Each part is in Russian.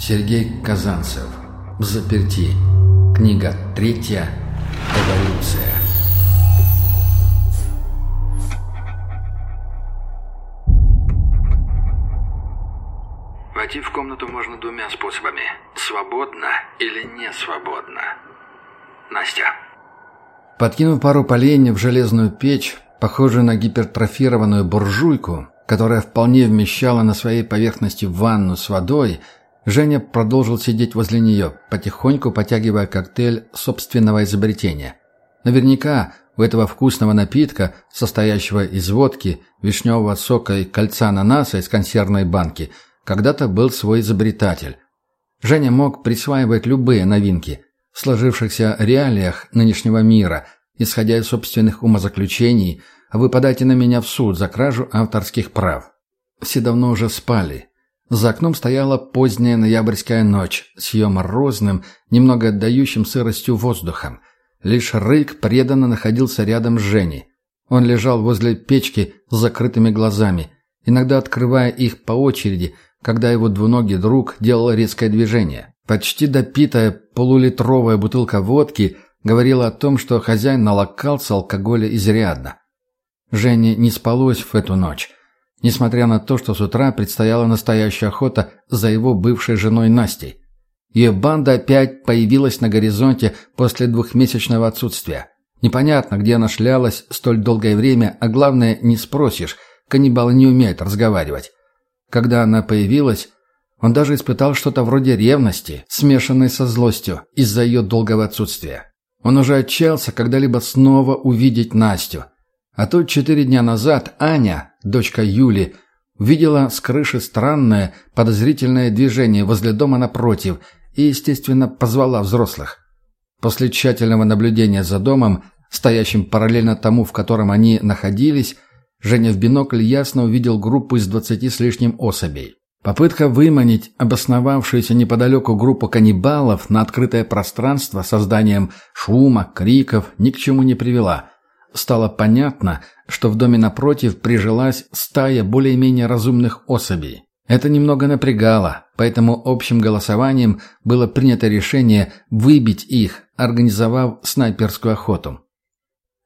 Сергей Казанцев. Заперти. Книга третья. Эволюция. Войти в комнату можно двумя способами. Свободно или не свободно. Настя. Подкинув пару поленьев в железную печь, похожую на гипертрофированную буржуйку, которая вполне вмещала на своей поверхности ванну с водой, Женя продолжил сидеть возле нее, потихоньку потягивая коктейль собственного изобретения. Наверняка у этого вкусного напитка, состоящего из водки, вишневого сока и кольца ананаса из консервной банки, когда-то был свой изобретатель. Женя мог присваивать любые новинки в сложившихся реалиях нынешнего мира, исходя из собственных умозаключений – а вы на меня в суд за кражу авторских прав. Все давно уже спали. За окном стояла поздняя ноябрьская ночь с ее морозным, немного отдающим сыростью воздухом. Лишь Рык преданно находился рядом с Женей. Он лежал возле печки с закрытыми глазами, иногда открывая их по очереди, когда его двуногий друг делал резкое движение. Почти допитая полулитровая бутылка водки говорила о том, что хозяин налокался алкоголя изрядно. Жене не спалось в эту ночь, несмотря на то, что с утра предстояла настоящая охота за его бывшей женой Настей. Ее банда опять появилась на горизонте после двухмесячного отсутствия. Непонятно, где она шлялась столь долгое время, а главное, не спросишь, каннибалы не умеют разговаривать. Когда она появилась, он даже испытал что-то вроде ревности, смешанной со злостью из-за ее долгого отсутствия. Он уже отчаялся когда-либо снова увидеть Настю – а тут четыре дня назад Аня, дочка Юли, увидела с крыши странное, подозрительное движение возле дома напротив и, естественно, позвала взрослых. После тщательного наблюдения за домом, стоящим параллельно тому, в котором они находились, Женя в бинокль ясно увидел группу из двадцати с лишним особей. Попытка выманить обосновавшуюся неподалеку группу каннибалов на открытое пространство созданием шума, криков ни к чему не привела. Стало понятно, что в доме напротив прижилась стая более-менее разумных особей. Это немного напрягало, поэтому общим голосованием было принято решение выбить их, организовав снайперскую охоту.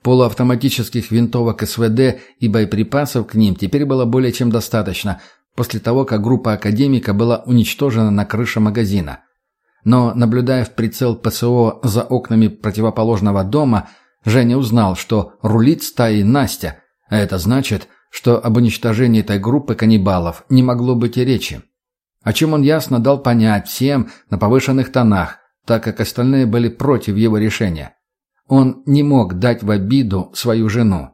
Полуавтоматических винтовок СВД и боеприпасов к ним теперь было более чем достаточно, после того, как группа академика была уничтожена на крыше магазина. Но, наблюдая в прицел ПСО за окнами противоположного дома, Женя узнал, что рулит стаей Настя, а это значит, что об уничтожении этой группы каннибалов не могло быть и речи. О чем он ясно дал понять всем на повышенных тонах, так как остальные были против его решения. Он не мог дать в обиду свою жену.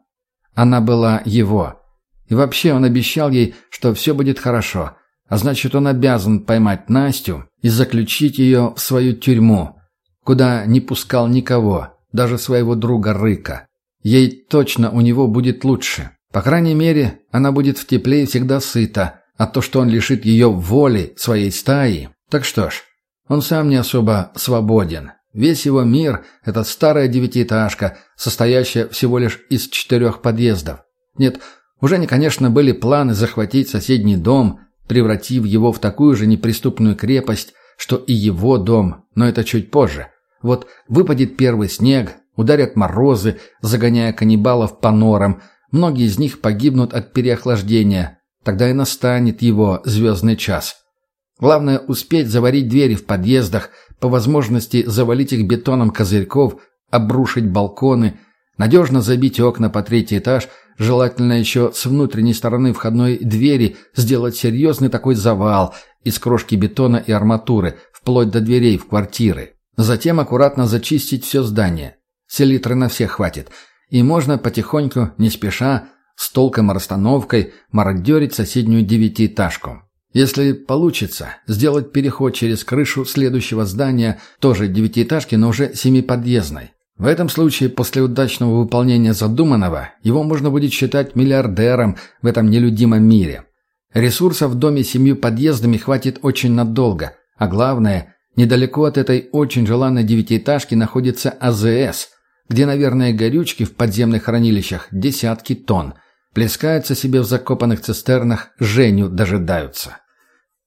Она была его. И вообще он обещал ей, что все будет хорошо, а значит он обязан поймать Настю и заключить ее в свою тюрьму, куда не пускал никого, даже своего друга Рыка. Ей точно у него будет лучше. По крайней мере, она будет в тепле и всегда сыта, а то, что он лишит ее воли своей стаи. Так что ж, он сам не особо свободен. Весь его мир – это старая девятиэтажка, состоящая всего лишь из четырех подъездов. Нет, уже не, конечно, были планы захватить соседний дом, превратив его в такую же неприступную крепость, что и его дом, но это чуть позже – вот выпадет первый снег, ударят морозы, загоняя каннибалов по норам. Многие из них погибнут от переохлаждения. Тогда и настанет его звездный час. Главное успеть заварить двери в подъездах, по возможности завалить их бетоном козырьков, обрушить балконы, надежно забить окна по третий этаж, желательно еще с внутренней стороны входной двери сделать серьезный такой завал из крошки бетона и арматуры, вплоть до дверей в квартиры. Затем аккуратно зачистить все здание. Селитры на всех хватит. И можно потихоньку, не спеша, с толком расстановкой, мародерить соседнюю девятиэтажку. Если получится, сделать переход через крышу следующего здания, тоже девятиэтажки, но уже семиподъездной. В этом случае, после удачного выполнения задуманного, его можно будет считать миллиардером в этом нелюдимом мире. Ресурсов в доме с семью подъездами хватит очень надолго, а главное, Недалеко от этой очень желанной девятиэтажки находится АЗС, где, наверное, горючки в подземных хранилищах десятки тонн. Плескаются себе в закопанных цистернах, Женю дожидаются.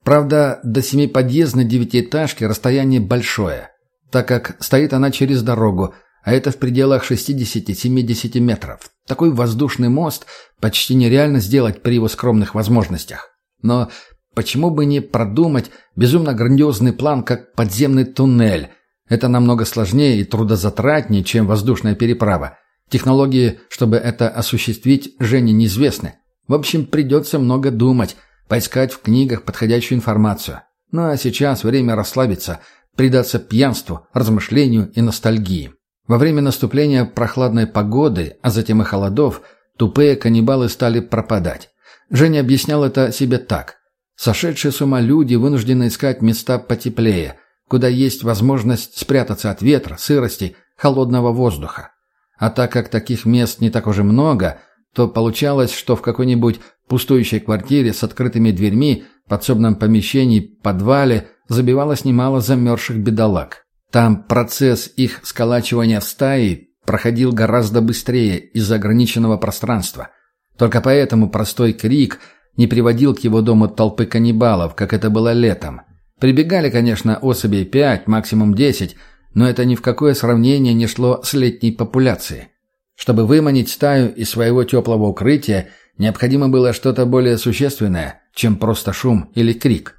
Правда, до семиподъездной девятиэтажки расстояние большое, так как стоит она через дорогу, а это в пределах 60-70 метров. Такой воздушный мост почти нереально сделать при его скромных возможностях. Но почему бы не продумать безумно грандиозный план, как подземный туннель? Это намного сложнее и трудозатратнее, чем воздушная переправа. Технологии, чтобы это осуществить, Жене неизвестны. В общем, придется много думать, поискать в книгах подходящую информацию. Ну а сейчас время расслабиться, предаться пьянству, размышлению и ностальгии. Во время наступления прохладной погоды, а затем и холодов, тупые каннибалы стали пропадать. Женя объяснял это себе так. Сошедшие с ума люди вынуждены искать места потеплее, куда есть возможность спрятаться от ветра, сырости, холодного воздуха. А так как таких мест не так уже много, то получалось, что в какой-нибудь пустующей квартире с открытыми дверьми, подсобном помещении, подвале забивалось немало замерзших бедолаг. Там процесс их сколачивания в стаи проходил гораздо быстрее из-за ограниченного пространства. Только поэтому простой крик не приводил к его дому толпы каннибалов, как это было летом. Прибегали, конечно, особей пять, максимум десять, но это ни в какое сравнение не шло с летней популяцией. Чтобы выманить стаю из своего теплого укрытия, необходимо было что-то более существенное, чем просто шум или крик.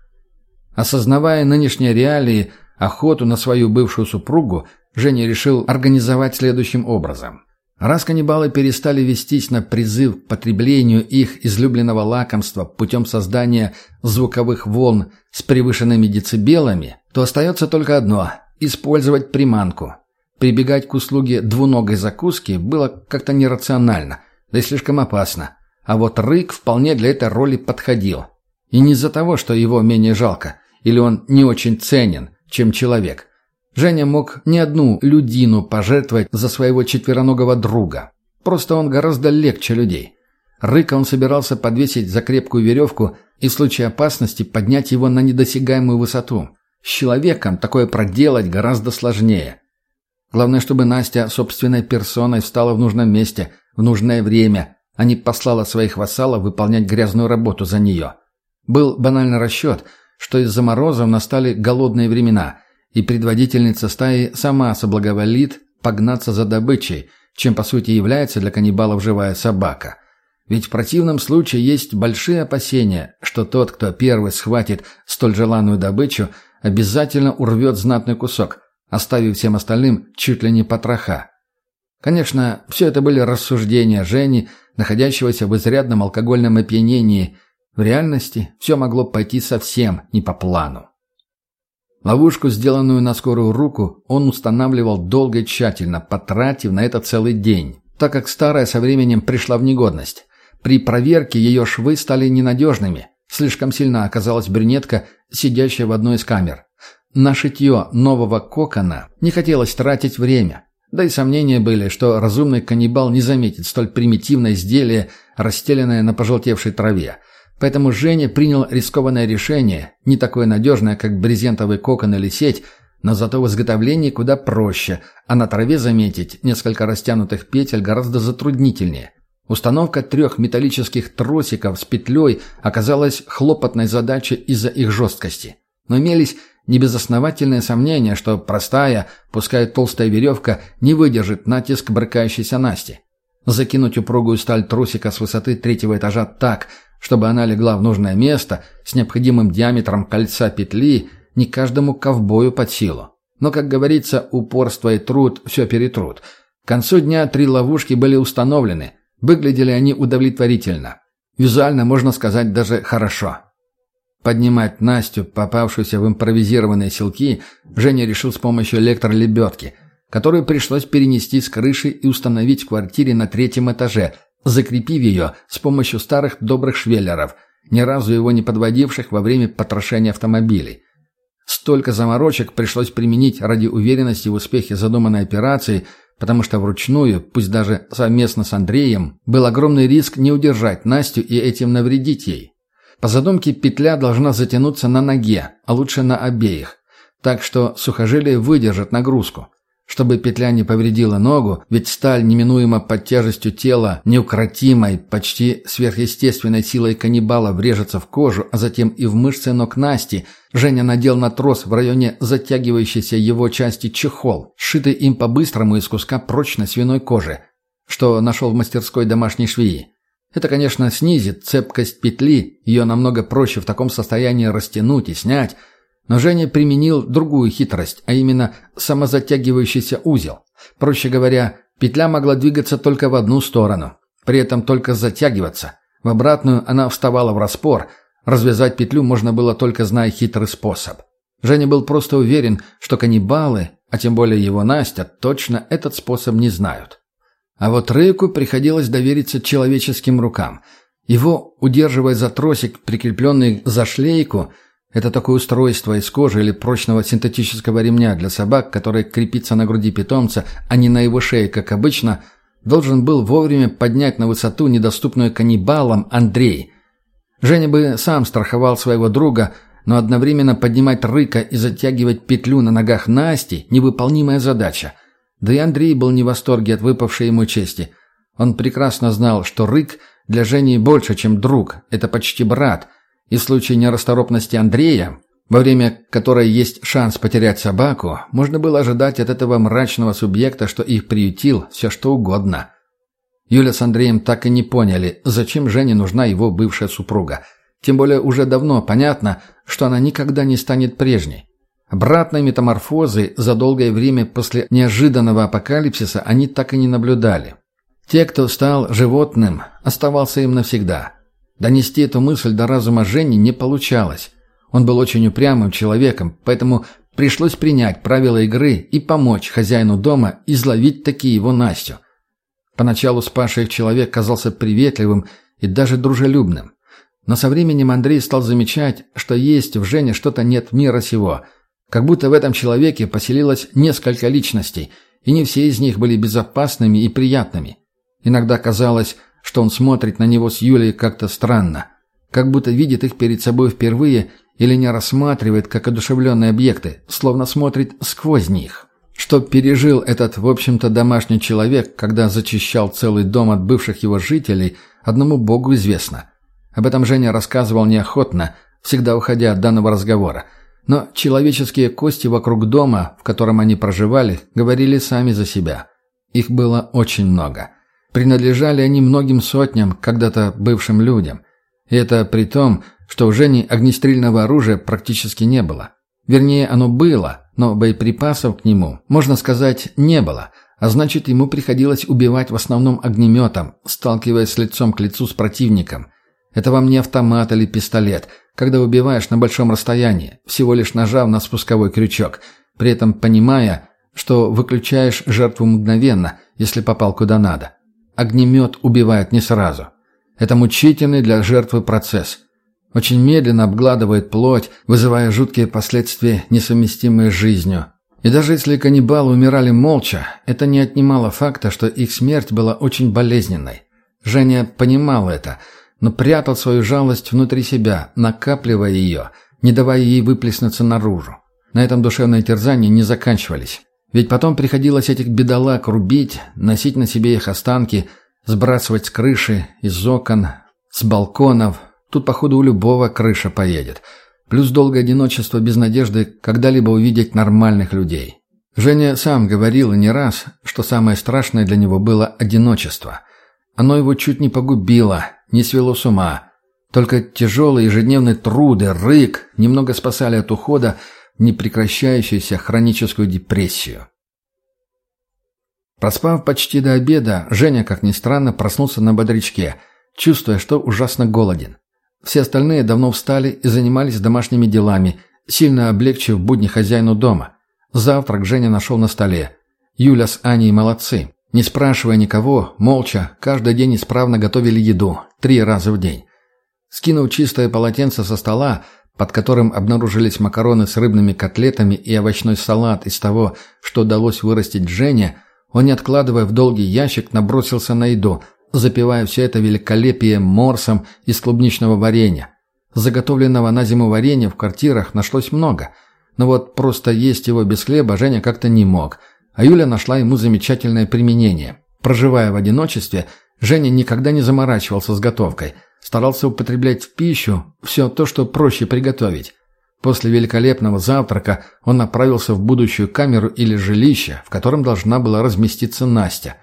Осознавая нынешние реалии, охоту на свою бывшую супругу, Женя решил организовать следующим образом. Раз каннибалы перестали вестись на призыв к потреблению их излюбленного лакомства путем создания звуковых волн с превышенными децибелами, то остается только одно – использовать приманку. Прибегать к услуге двуногой закуски было как-то нерационально, да и слишком опасно. А вот рык вполне для этой роли подходил. И не из-за того, что его менее жалко, или он не очень ценен, чем человек – Женя мог не одну людину пожертвовать за своего четвероногого друга. Просто он гораздо легче людей. Рыка он собирался подвесить за крепкую веревку и в случае опасности поднять его на недосягаемую высоту. С человеком такое проделать гораздо сложнее. Главное, чтобы Настя собственной персоной встала в нужном месте, в нужное время, а не послала своих вассалов выполнять грязную работу за нее. Был банальный расчет, что из-за морозов настали голодные времена – и предводительница стаи сама соблаговолит погнаться за добычей, чем по сути является для каннибалов живая собака. Ведь в противном случае есть большие опасения, что тот, кто первый схватит столь желанную добычу, обязательно урвет знатный кусок, оставив всем остальным чуть ли не потроха. Конечно, все это были рассуждения Жени, находящегося в изрядном алкогольном опьянении. В реальности все могло пойти совсем не по плану. Ловушку, сделанную на скорую руку, он устанавливал долго и тщательно, потратив на это целый день, так как старая со временем пришла в негодность. При проверке ее швы стали ненадежными. Слишком сильно оказалась брюнетка, сидящая в одной из камер. На шитье нового кокона не хотелось тратить время. Да и сомнения были, что разумный каннибал не заметит столь примитивное изделие, расстеленное на пожелтевшей траве – Поэтому Женя принял рискованное решение, не такое надежное, как брезентовый кокон или сеть, но зато в изготовлении куда проще, а на траве заметить несколько растянутых петель гораздо затруднительнее. Установка трех металлических тросиков с петлей оказалась хлопотной задачей из-за их жесткости. Но имелись небезосновательные сомнения, что простая, пускай толстая веревка, не выдержит натиск брыкающейся Насти. Закинуть упругую сталь тросика с высоты третьего этажа так, чтобы она легла в нужное место с необходимым диаметром кольца петли, не каждому ковбою под силу. Но, как говорится, упорство и труд все перетрут. К концу дня три ловушки были установлены. Выглядели они удовлетворительно. Визуально, можно сказать, даже хорошо. Поднимать Настю, попавшуюся в импровизированные селки, Женя решил с помощью электролебедки, которую пришлось перенести с крыши и установить в квартире на третьем этаже – закрепив ее с помощью старых добрых швеллеров, ни разу его не подводивших во время потрошения автомобилей. Столько заморочек пришлось применить ради уверенности в успехе задуманной операции, потому что вручную, пусть даже совместно с Андреем, был огромный риск не удержать Настю и этим навредить ей. По задумке петля должна затянуться на ноге, а лучше на обеих, так что сухожилие выдержит нагрузку. Чтобы петля не повредила ногу, ведь сталь неминуемо под тяжестью тела, неукротимой, почти сверхъестественной силой каннибала врежется в кожу, а затем и в мышцы ног Насти, Женя надел на трос в районе затягивающейся его части чехол, сшитый им по-быстрому из куска прочной свиной кожи, что нашел в мастерской домашней швеи. Это, конечно, снизит цепкость петли, ее намного проще в таком состоянии растянуть и снять, но Женя применил другую хитрость, а именно самозатягивающийся узел. Проще говоря, петля могла двигаться только в одну сторону, при этом только затягиваться. В обратную она вставала в распор. Развязать петлю можно было только зная хитрый способ. Женя был просто уверен, что каннибалы, а тем более его Настя, точно этот способ не знают. А вот Рыку приходилось довериться человеческим рукам. Его, удерживая за тросик, прикрепленный за шлейку – это такое устройство из кожи или прочного синтетического ремня для собак, которое крепится на груди питомца, а не на его шее, как обычно, должен был вовремя поднять на высоту, недоступную каннибалам, Андрей. Женя бы сам страховал своего друга, но одновременно поднимать рыка и затягивать петлю на ногах Насти – невыполнимая задача. Да и Андрей был не в восторге от выпавшей ему чести. Он прекрасно знал, что рык для Жени больше, чем друг, это почти брат – и в случае нерасторопности Андрея, во время которой есть шанс потерять собаку, можно было ожидать от этого мрачного субъекта, что их приютил, все что угодно. Юля с Андреем так и не поняли, зачем Жене нужна его бывшая супруга. Тем более уже давно понятно, что она никогда не станет прежней. Обратной метаморфозы за долгое время после неожиданного апокалипсиса они так и не наблюдали. Те, кто стал животным, оставался им навсегда. Донести эту мысль до разума Жени не получалось. Он был очень упрямым человеком, поэтому пришлось принять правила игры и помочь хозяину дома изловить таки его Настю. Поначалу спасший их человек казался приветливым и даже дружелюбным. Но со временем Андрей стал замечать, что есть в Жене что-то нет мира сего. Как будто в этом человеке поселилось несколько личностей, и не все из них были безопасными и приятными. Иногда казалось, что он смотрит на него с Юлей как-то странно, как будто видит их перед собой впервые или не рассматривает как одушевленные объекты, словно смотрит сквозь них. Что пережил этот, в общем-то, домашний человек, когда зачищал целый дом от бывших его жителей, одному богу известно. Об этом Женя рассказывал неохотно, всегда уходя от данного разговора. Но человеческие кости вокруг дома, в котором они проживали, говорили сами за себя. Их было очень много. Принадлежали они многим сотням, когда-то бывшим людям. И это при том, что у Жени огнестрельного оружия практически не было. Вернее, оно было, но боеприпасов к нему, можно сказать, не было, а значит, ему приходилось убивать в основном огнеметом, сталкиваясь лицом к лицу с противником. Это вам не автомат или пистолет, когда убиваешь на большом расстоянии, всего лишь нажав на спусковой крючок, при этом понимая, что выключаешь жертву мгновенно, если попал куда надо. Огнемет убивает не сразу. Это мучительный для жертвы процесс. Очень медленно обгладывает плоть, вызывая жуткие последствия, несовместимые с жизнью. И даже если каннибалы умирали молча, это не отнимало факта, что их смерть была очень болезненной. Женя понимал это, но прятал свою жалость внутри себя, накапливая ее, не давая ей выплеснуться наружу. На этом душевные терзания не заканчивались. Ведь потом приходилось этих бедолаг рубить, носить на себе их останки, сбрасывать с крыши, из окон, с балконов. Тут, походу, у любого крыша поедет. Плюс долгое одиночество без надежды когда-либо увидеть нормальных людей. Женя сам говорил не раз, что самое страшное для него было одиночество. Оно его чуть не погубило, не свело с ума. Только тяжелые ежедневные труды, рык немного спасали от ухода, непрекращающуюся хроническую депрессию. Проспав почти до обеда, Женя, как ни странно, проснулся на бодрячке, чувствуя, что ужасно голоден. Все остальные давно встали и занимались домашними делами, сильно облегчив будни хозяину дома. Завтрак Женя нашел на столе. Юля с Аней молодцы. Не спрашивая никого, молча, каждый день исправно готовили еду, три раза в день. Скинув чистое полотенце со стола, под которым обнаружились макароны с рыбными котлетами и овощной салат из того, что удалось вырастить Жене, он, не откладывая в долгий ящик, набросился на еду, запивая все это великолепие морсом из клубничного варенья. Заготовленного на зиму варенья в квартирах нашлось много, но вот просто есть его без хлеба Женя как-то не мог. А Юля нашла ему замечательное применение. Проживая в одиночестве, Женя никогда не заморачивался с готовкой. Старался употреблять в пищу все то, что проще приготовить. После великолепного завтрака он направился в будущую камеру или жилище, в котором должна была разместиться Настя.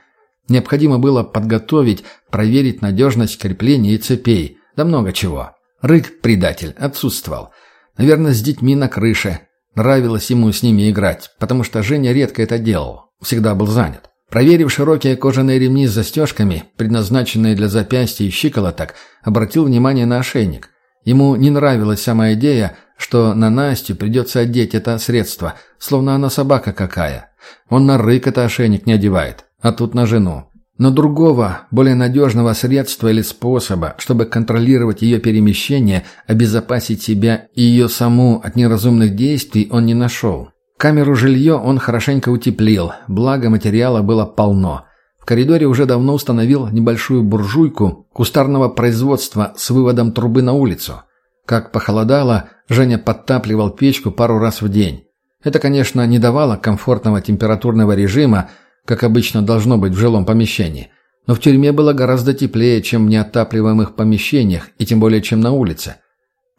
Необходимо было подготовить, проверить надежность крепления и цепей, да много чего. Рык, предатель, отсутствовал. Наверное, с детьми на крыше. Нравилось ему с ними играть, потому что Женя редко это делал, всегда был занят. Проверив широкие кожаные ремни с застежками, предназначенные для запястья и щиколоток, обратил внимание на ошейник. Ему не нравилась сама идея, что на Настю придется одеть это средство, словно она собака какая. Он на рык это ошейник не одевает, а тут на жену. Но другого, более надежного средства или способа, чтобы контролировать ее перемещение, обезопасить себя и ее саму от неразумных действий, он не нашел. Камеру жилье он хорошенько утеплил, благо материала было полно. В коридоре уже давно установил небольшую буржуйку кустарного производства с выводом трубы на улицу. Как похолодало, Женя подтапливал печку пару раз в день. Это, конечно, не давало комфортного температурного режима, как обычно должно быть в жилом помещении. Но в тюрьме было гораздо теплее, чем в неотапливаемых помещениях, и тем более, чем на улице.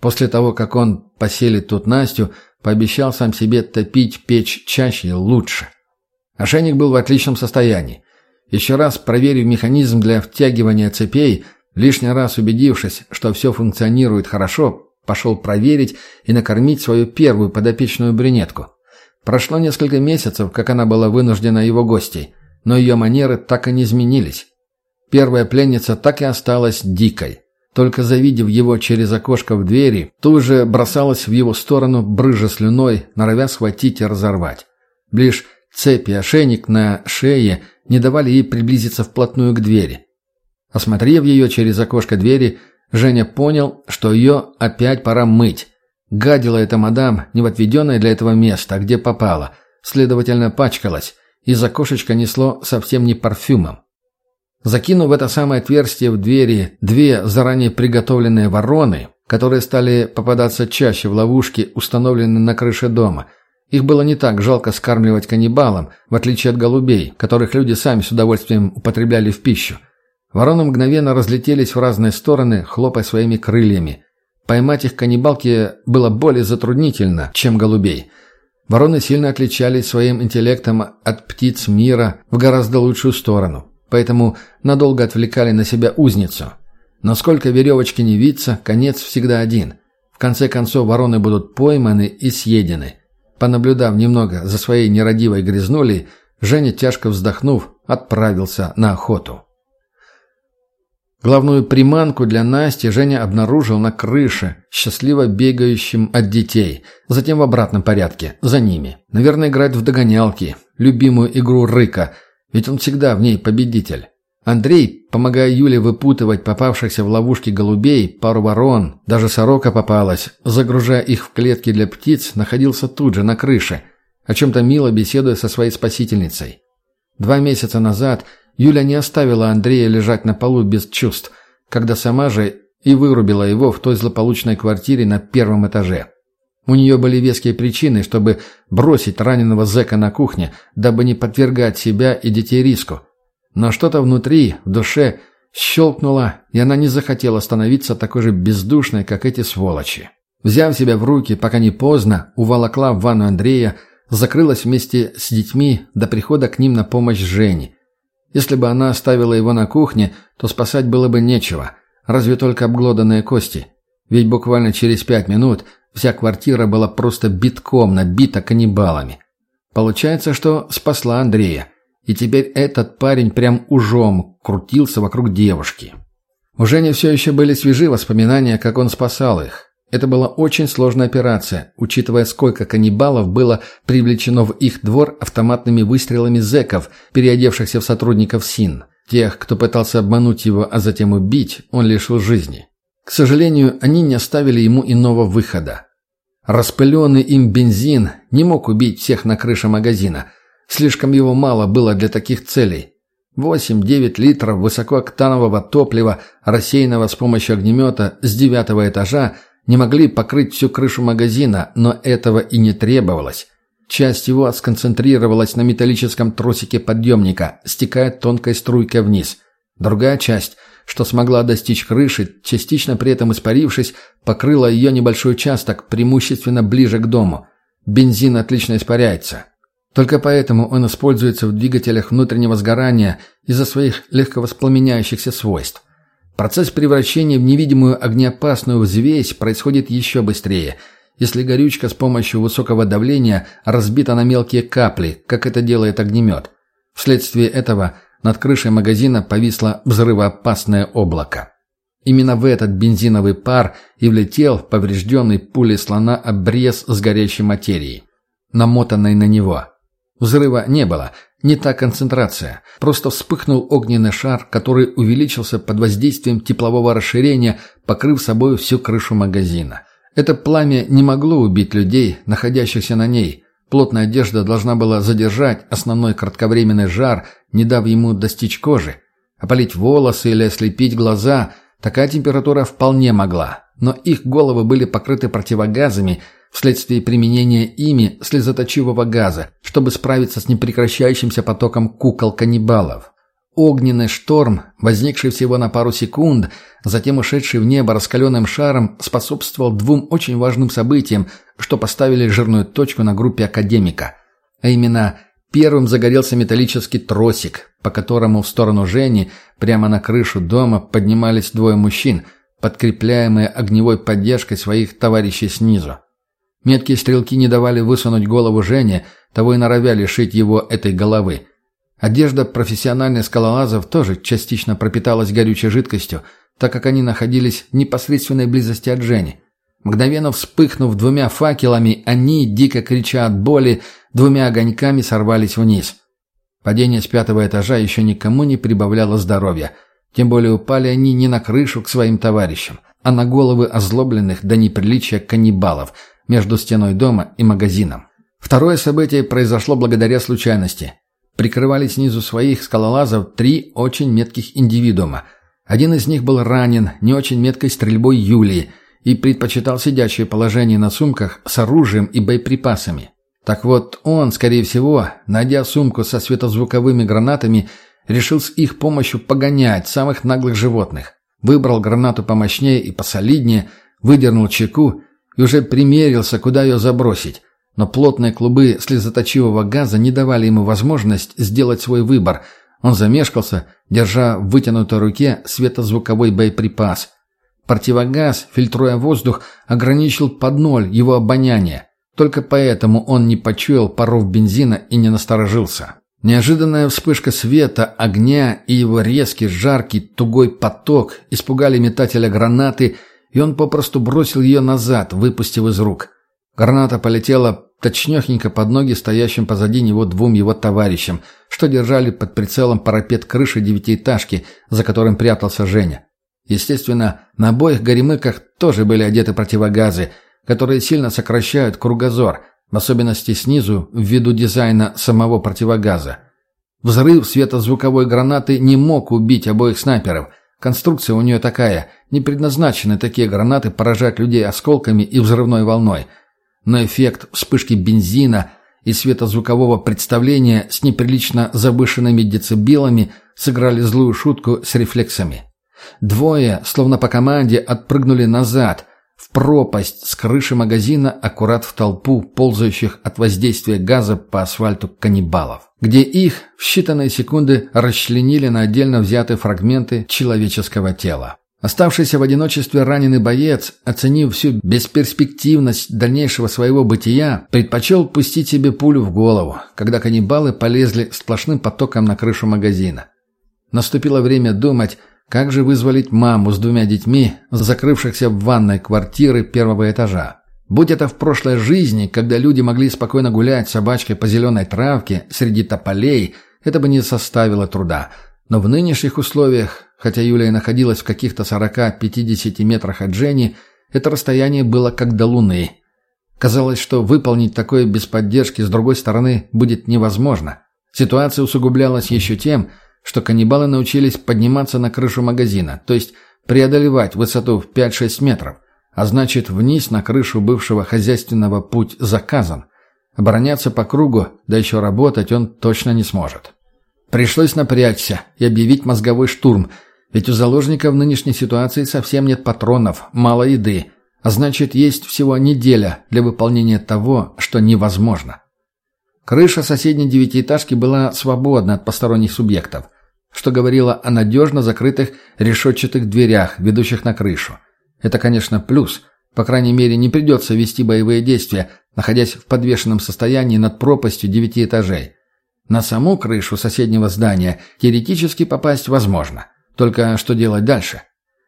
После того, как он поселит тут Настю, пообещал сам себе топить печь чаще и лучше. Ошейник был в отличном состоянии. Еще раз проверив механизм для втягивания цепей, лишний раз убедившись, что все функционирует хорошо, пошел проверить и накормить свою первую подопечную брюнетку. Прошло несколько месяцев, как она была вынуждена его гостей, но ее манеры так и не изменились. Первая пленница так и осталась дикой. Только завидев его через окошко в двери, тут же бросалась в его сторону, брыжа слюной, норовя схватить и разорвать. Лишь цепи и ошейник на шее не давали ей приблизиться вплотную к двери. Осмотрев ее через окошко двери, Женя понял, что ее опять пора мыть. Гадила эта мадам не в отведенное для этого место, а где попала. Следовательно, пачкалась. Из окошечка несло совсем не парфюмом. Закинув в это самое отверстие в двери две заранее приготовленные вороны, которые стали попадаться чаще в ловушки, установленные на крыше дома, их было не так жалко скармливать каннибалам, в отличие от голубей, которых люди сами с удовольствием употребляли в пищу. Вороны мгновенно разлетелись в разные стороны, хлопая своими крыльями. Поймать их каннибалки было более затруднительно, чем голубей. Вороны сильно отличались своим интеллектом от птиц мира в гораздо лучшую сторону, поэтому надолго отвлекали на себя узницу. Но сколько веревочки не виться, конец всегда один. В конце концов вороны будут пойманы и съедены. Понаблюдав немного за своей нерадивой грязнулей, Женя, тяжко вздохнув, отправился на охоту. Главную приманку для Насти Женя обнаружил на крыше, счастливо бегающим от детей. Затем в обратном порядке, за ними. Наверное, играть в догонялки, любимую игру Рыка, ведь он всегда в ней победитель. Андрей, помогая Юле выпутывать попавшихся в ловушки голубей, пару ворон, даже сорока попалась, загружая их в клетки для птиц, находился тут же, на крыше, о чем-то мило беседуя со своей спасительницей. Два месяца назад – Юля не оставила Андрея лежать на полу без чувств, когда сама же и вырубила его в той злополучной квартире на первом этаже. У нее были веские причины, чтобы бросить раненого зэка на кухне, дабы не подвергать себя и детей риску. Но что-то внутри, в душе, щелкнуло, и она не захотела становиться такой же бездушной, как эти сволочи. Взяв себя в руки, пока не поздно, уволокла в ванну Андрея, закрылась вместе с детьми до прихода к ним на помощь Жене. Если бы она оставила его на кухне, то спасать было бы нечего, разве только обглоданные кости. Ведь буквально через пять минут вся квартира была просто битком набита каннибалами. Получается, что спасла Андрея. И теперь этот парень прям ужом крутился вокруг девушки. У Жени все еще были свежи воспоминания, как он спасал их. Это была очень сложная операция, учитывая, сколько каннибалов было привлечено в их двор автоматными выстрелами зэков, переодевшихся в сотрудников СИН. Тех, кто пытался обмануть его, а затем убить, он лишил жизни. К сожалению, они не оставили ему иного выхода. Распыленный им бензин не мог убить всех на крыше магазина. Слишком его мало было для таких целей. 8-9 литров высокооктанового топлива, рассеянного с помощью огнемета с девятого этажа – не могли покрыть всю крышу магазина, но этого и не требовалось. Часть его сконцентрировалась на металлическом тросике подъемника, стекая тонкой струйкой вниз. Другая часть, что смогла достичь крыши, частично при этом испарившись, покрыла ее небольшой участок, преимущественно ближе к дому. Бензин отлично испаряется. Только поэтому он используется в двигателях внутреннего сгорания из-за своих легковоспламеняющихся свойств. Процесс превращения в невидимую огнеопасную взвесь происходит еще быстрее – если горючка с помощью высокого давления разбита на мелкие капли, как это делает огнемет. Вследствие этого над крышей магазина повисло взрывоопасное облако. Именно в этот бензиновый пар и влетел поврежденный пулей слона обрез с горящей материей, намотанной на него. Взрыва не было, не та концентрация. Просто вспыхнул огненный шар, который увеличился под воздействием теплового расширения, покрыв собой всю крышу магазина. Это пламя не могло убить людей, находящихся на ней. Плотная одежда должна была задержать основной кратковременный жар, не дав ему достичь кожи. Опалить волосы или ослепить глаза такая температура вполне могла. Но их головы были покрыты противогазами вследствие применения ими слезоточивого газа, чтобы справиться с непрекращающимся потоком кукол-каннибалов. Огненный шторм, возникший всего на пару секунд, затем ушедший в небо раскаленным шаром, способствовал двум очень важным событиям, что поставили жирную точку на группе академика. А именно, первым загорелся металлический тросик, по которому в сторону Жени, прямо на крышу дома, поднимались двое мужчин, подкрепляемые огневой поддержкой своих товарищей снизу. Меткие стрелки не давали высунуть голову Жене, того и норовя лишить его этой головы – Одежда профессиональных скалолазов тоже частично пропиталась горючей жидкостью, так как они находились в непосредственной близости от Жени. Мгновенно вспыхнув двумя факелами, они, дико крича от боли, двумя огоньками сорвались вниз. Падение с пятого этажа еще никому не прибавляло здоровья. Тем более упали они не на крышу к своим товарищам, а на головы озлобленных до неприличия каннибалов между стеной дома и магазином. Второе событие произошло благодаря случайности. Прикрывали снизу своих скалолазов три очень метких индивидуума. Один из них был ранен не очень меткой стрельбой Юлии и предпочитал сидячее положение на сумках с оружием и боеприпасами. Так вот, он, скорее всего, найдя сумку со светозвуковыми гранатами, решил с их помощью погонять самых наглых животных. Выбрал гранату помощнее и посолиднее, выдернул чеку и уже примерился, куда ее забросить. Но плотные клубы слезоточивого газа не давали ему возможность сделать свой выбор. Он замешкался, держа в вытянутой руке светозвуковой боеприпас. Противогаз, фильтруя воздух, ограничил под ноль его обоняние. Только поэтому он не почуял паров бензина и не насторожился. Неожиданная вспышка света, огня и его резкий, жаркий, тугой поток испугали метателя гранаты, и он попросту бросил ее назад, выпустив из рук. Граната полетела точнёхенько под ноги стоящим позади него двум его товарищам, что держали под прицелом парапет крыши девятиэтажки, за которым прятался Женя. Естественно, на обоих горемыках тоже были одеты противогазы, которые сильно сокращают кругозор, в особенности снизу, ввиду дизайна самого противогаза. Взрыв светозвуковой гранаты не мог убить обоих снайперов. Конструкция у нее такая, не предназначены такие гранаты поражать людей осколками и взрывной волной – но эффект вспышки бензина и светозвукового представления с неприлично завышенными децибелами сыграли злую шутку с рефлексами. Двое, словно по команде, отпрыгнули назад, в пропасть с крыши магазина, аккурат в толпу ползающих от воздействия газа по асфальту каннибалов, где их в считанные секунды расчленили на отдельно взятые фрагменты человеческого тела. Оставшийся в одиночестве раненый боец, оценив всю бесперспективность дальнейшего своего бытия, предпочел пустить себе пулю в голову, когда каннибалы полезли сплошным потоком на крышу магазина. Наступило время думать, как же вызволить маму с двумя детьми, закрывшихся в ванной квартиры первого этажа. Будь это в прошлой жизни, когда люди могли спокойно гулять собачкой по зеленой травке среди тополей, это бы не составило труда. Но в нынешних условиях Хотя Юлия находилась в каких-то 40-50 метрах от Жени, это расстояние было как до Луны. Казалось, что выполнить такое без поддержки с другой стороны будет невозможно. Ситуация усугублялась еще тем, что каннибалы научились подниматься на крышу магазина, то есть преодолевать высоту в 5-6 метров, а значит вниз на крышу бывшего хозяйственного путь заказан. Обороняться по кругу, да еще работать он точно не сможет. Пришлось напрячься и объявить мозговой штурм, ведь у заложника в нынешней ситуации совсем нет патронов, мало еды, а значит, есть всего неделя для выполнения того, что невозможно. Крыша соседней девятиэтажки была свободна от посторонних субъектов, что говорило о надежно закрытых решетчатых дверях, ведущих на крышу. Это, конечно, плюс. По крайней мере, не придется вести боевые действия, находясь в подвешенном состоянии над пропастью девяти этажей. На саму крышу соседнего здания теоретически попасть возможно. Только что делать дальше?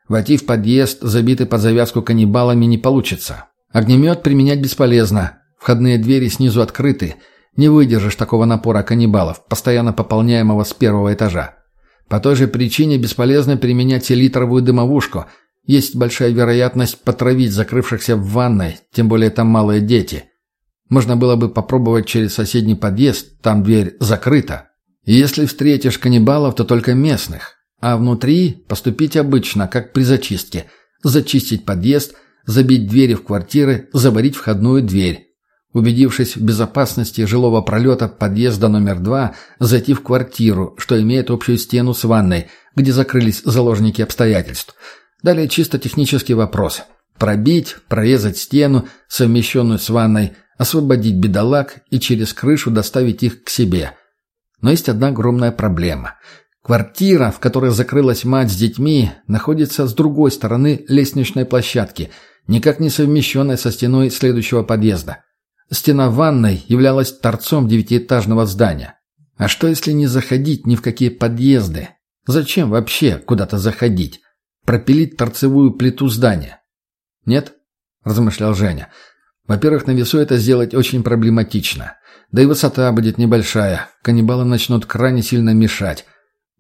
Войти в подъезд, забитый под завязку каннибалами, не получится. Огнемет применять бесполезно. Входные двери снизу открыты. Не выдержишь такого напора каннибалов, постоянно пополняемого с первого этажа. По той же причине бесполезно применять селитровую дымовушку. Есть большая вероятность потравить закрывшихся в ванной, тем более там малые дети. Можно было бы попробовать через соседний подъезд, там дверь закрыта. если встретишь каннибалов, то только местных. А внутри поступить обычно, как при зачистке. Зачистить подъезд, забить двери в квартиры, заварить входную дверь. Убедившись в безопасности жилого пролета подъезда номер два, зайти в квартиру, что имеет общую стену с ванной, где закрылись заложники обстоятельств. Далее чисто технический вопрос. Пробить, прорезать стену, совмещенную с ванной, освободить бедолаг и через крышу доставить их к себе. Но есть одна огромная проблема. Квартира, в которой закрылась мать с детьми, находится с другой стороны лестничной площадки, никак не совмещенной со стеной следующего подъезда. Стена ванной являлась торцом девятиэтажного здания. А что если не заходить ни в какие подъезды? Зачем вообще куда-то заходить? Пропилить торцевую плиту здания? Нет? Размышлял Женя. Во-первых, на весу это сделать очень проблематично. Да и высота будет небольшая. Каннибалы начнут крайне сильно мешать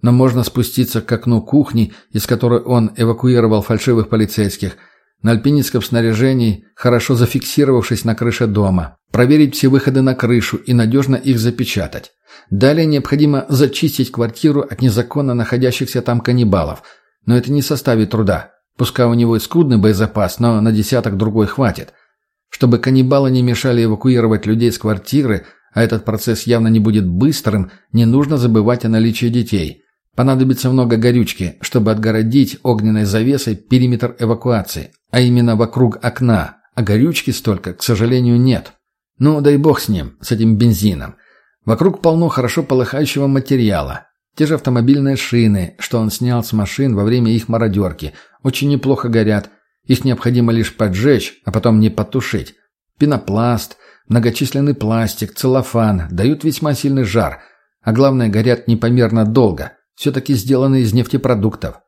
но можно спуститься к окну кухни, из которой он эвакуировал фальшивых полицейских, на альпинистском снаряжении, хорошо зафиксировавшись на крыше дома, проверить все выходы на крышу и надежно их запечатать. Далее необходимо зачистить квартиру от незаконно находящихся там каннибалов, но это не составит труда. Пускай у него и скудный боезапас, но на десяток другой хватит. Чтобы каннибалы не мешали эвакуировать людей с квартиры, а этот процесс явно не будет быстрым, не нужно забывать о наличии детей – Понадобится много горючки, чтобы отгородить огненной завесой периметр эвакуации, а именно вокруг окна, а горючки столько, к сожалению, нет. Ну, дай бог с ним, с этим бензином. Вокруг полно хорошо полыхающего материала. Те же автомобильные шины, что он снял с машин во время их мародерки, очень неплохо горят. Их необходимо лишь поджечь, а потом не потушить. Пенопласт, многочисленный пластик, целлофан дают весьма сильный жар, а главное, горят непомерно долго – все-таки сделаны из нефтепродуктов.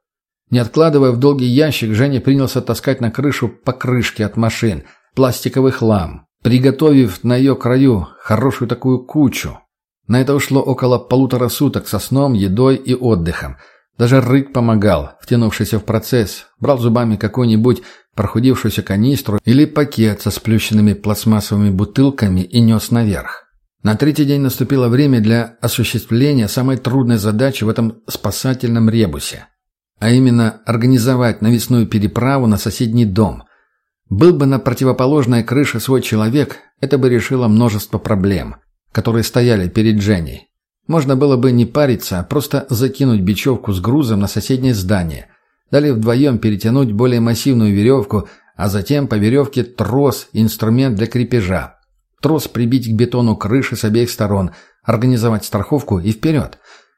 Не откладывая в долгий ящик, Женя принялся таскать на крышу покрышки от машин, пластиковый хлам, приготовив на ее краю хорошую такую кучу. На это ушло около полутора суток со сном, едой и отдыхом. Даже рык помогал, втянувшийся в процесс, брал зубами какую-нибудь прохудившуюся канистру или пакет со сплющенными пластмассовыми бутылками и нес наверх. На третий день наступило время для осуществления самой трудной задачи в этом спасательном ребусе, а именно организовать навесную переправу на соседний дом. Был бы на противоположной крыше свой человек, это бы решило множество проблем, которые стояли перед Женей. Можно было бы не париться, а просто закинуть бечевку с грузом на соседнее здание, далее вдвоем перетянуть более массивную веревку, а затем по веревке трос инструмент для крепежа, Трос прибить к бетону крыши с обеих сторон, организовать страховку и вперед.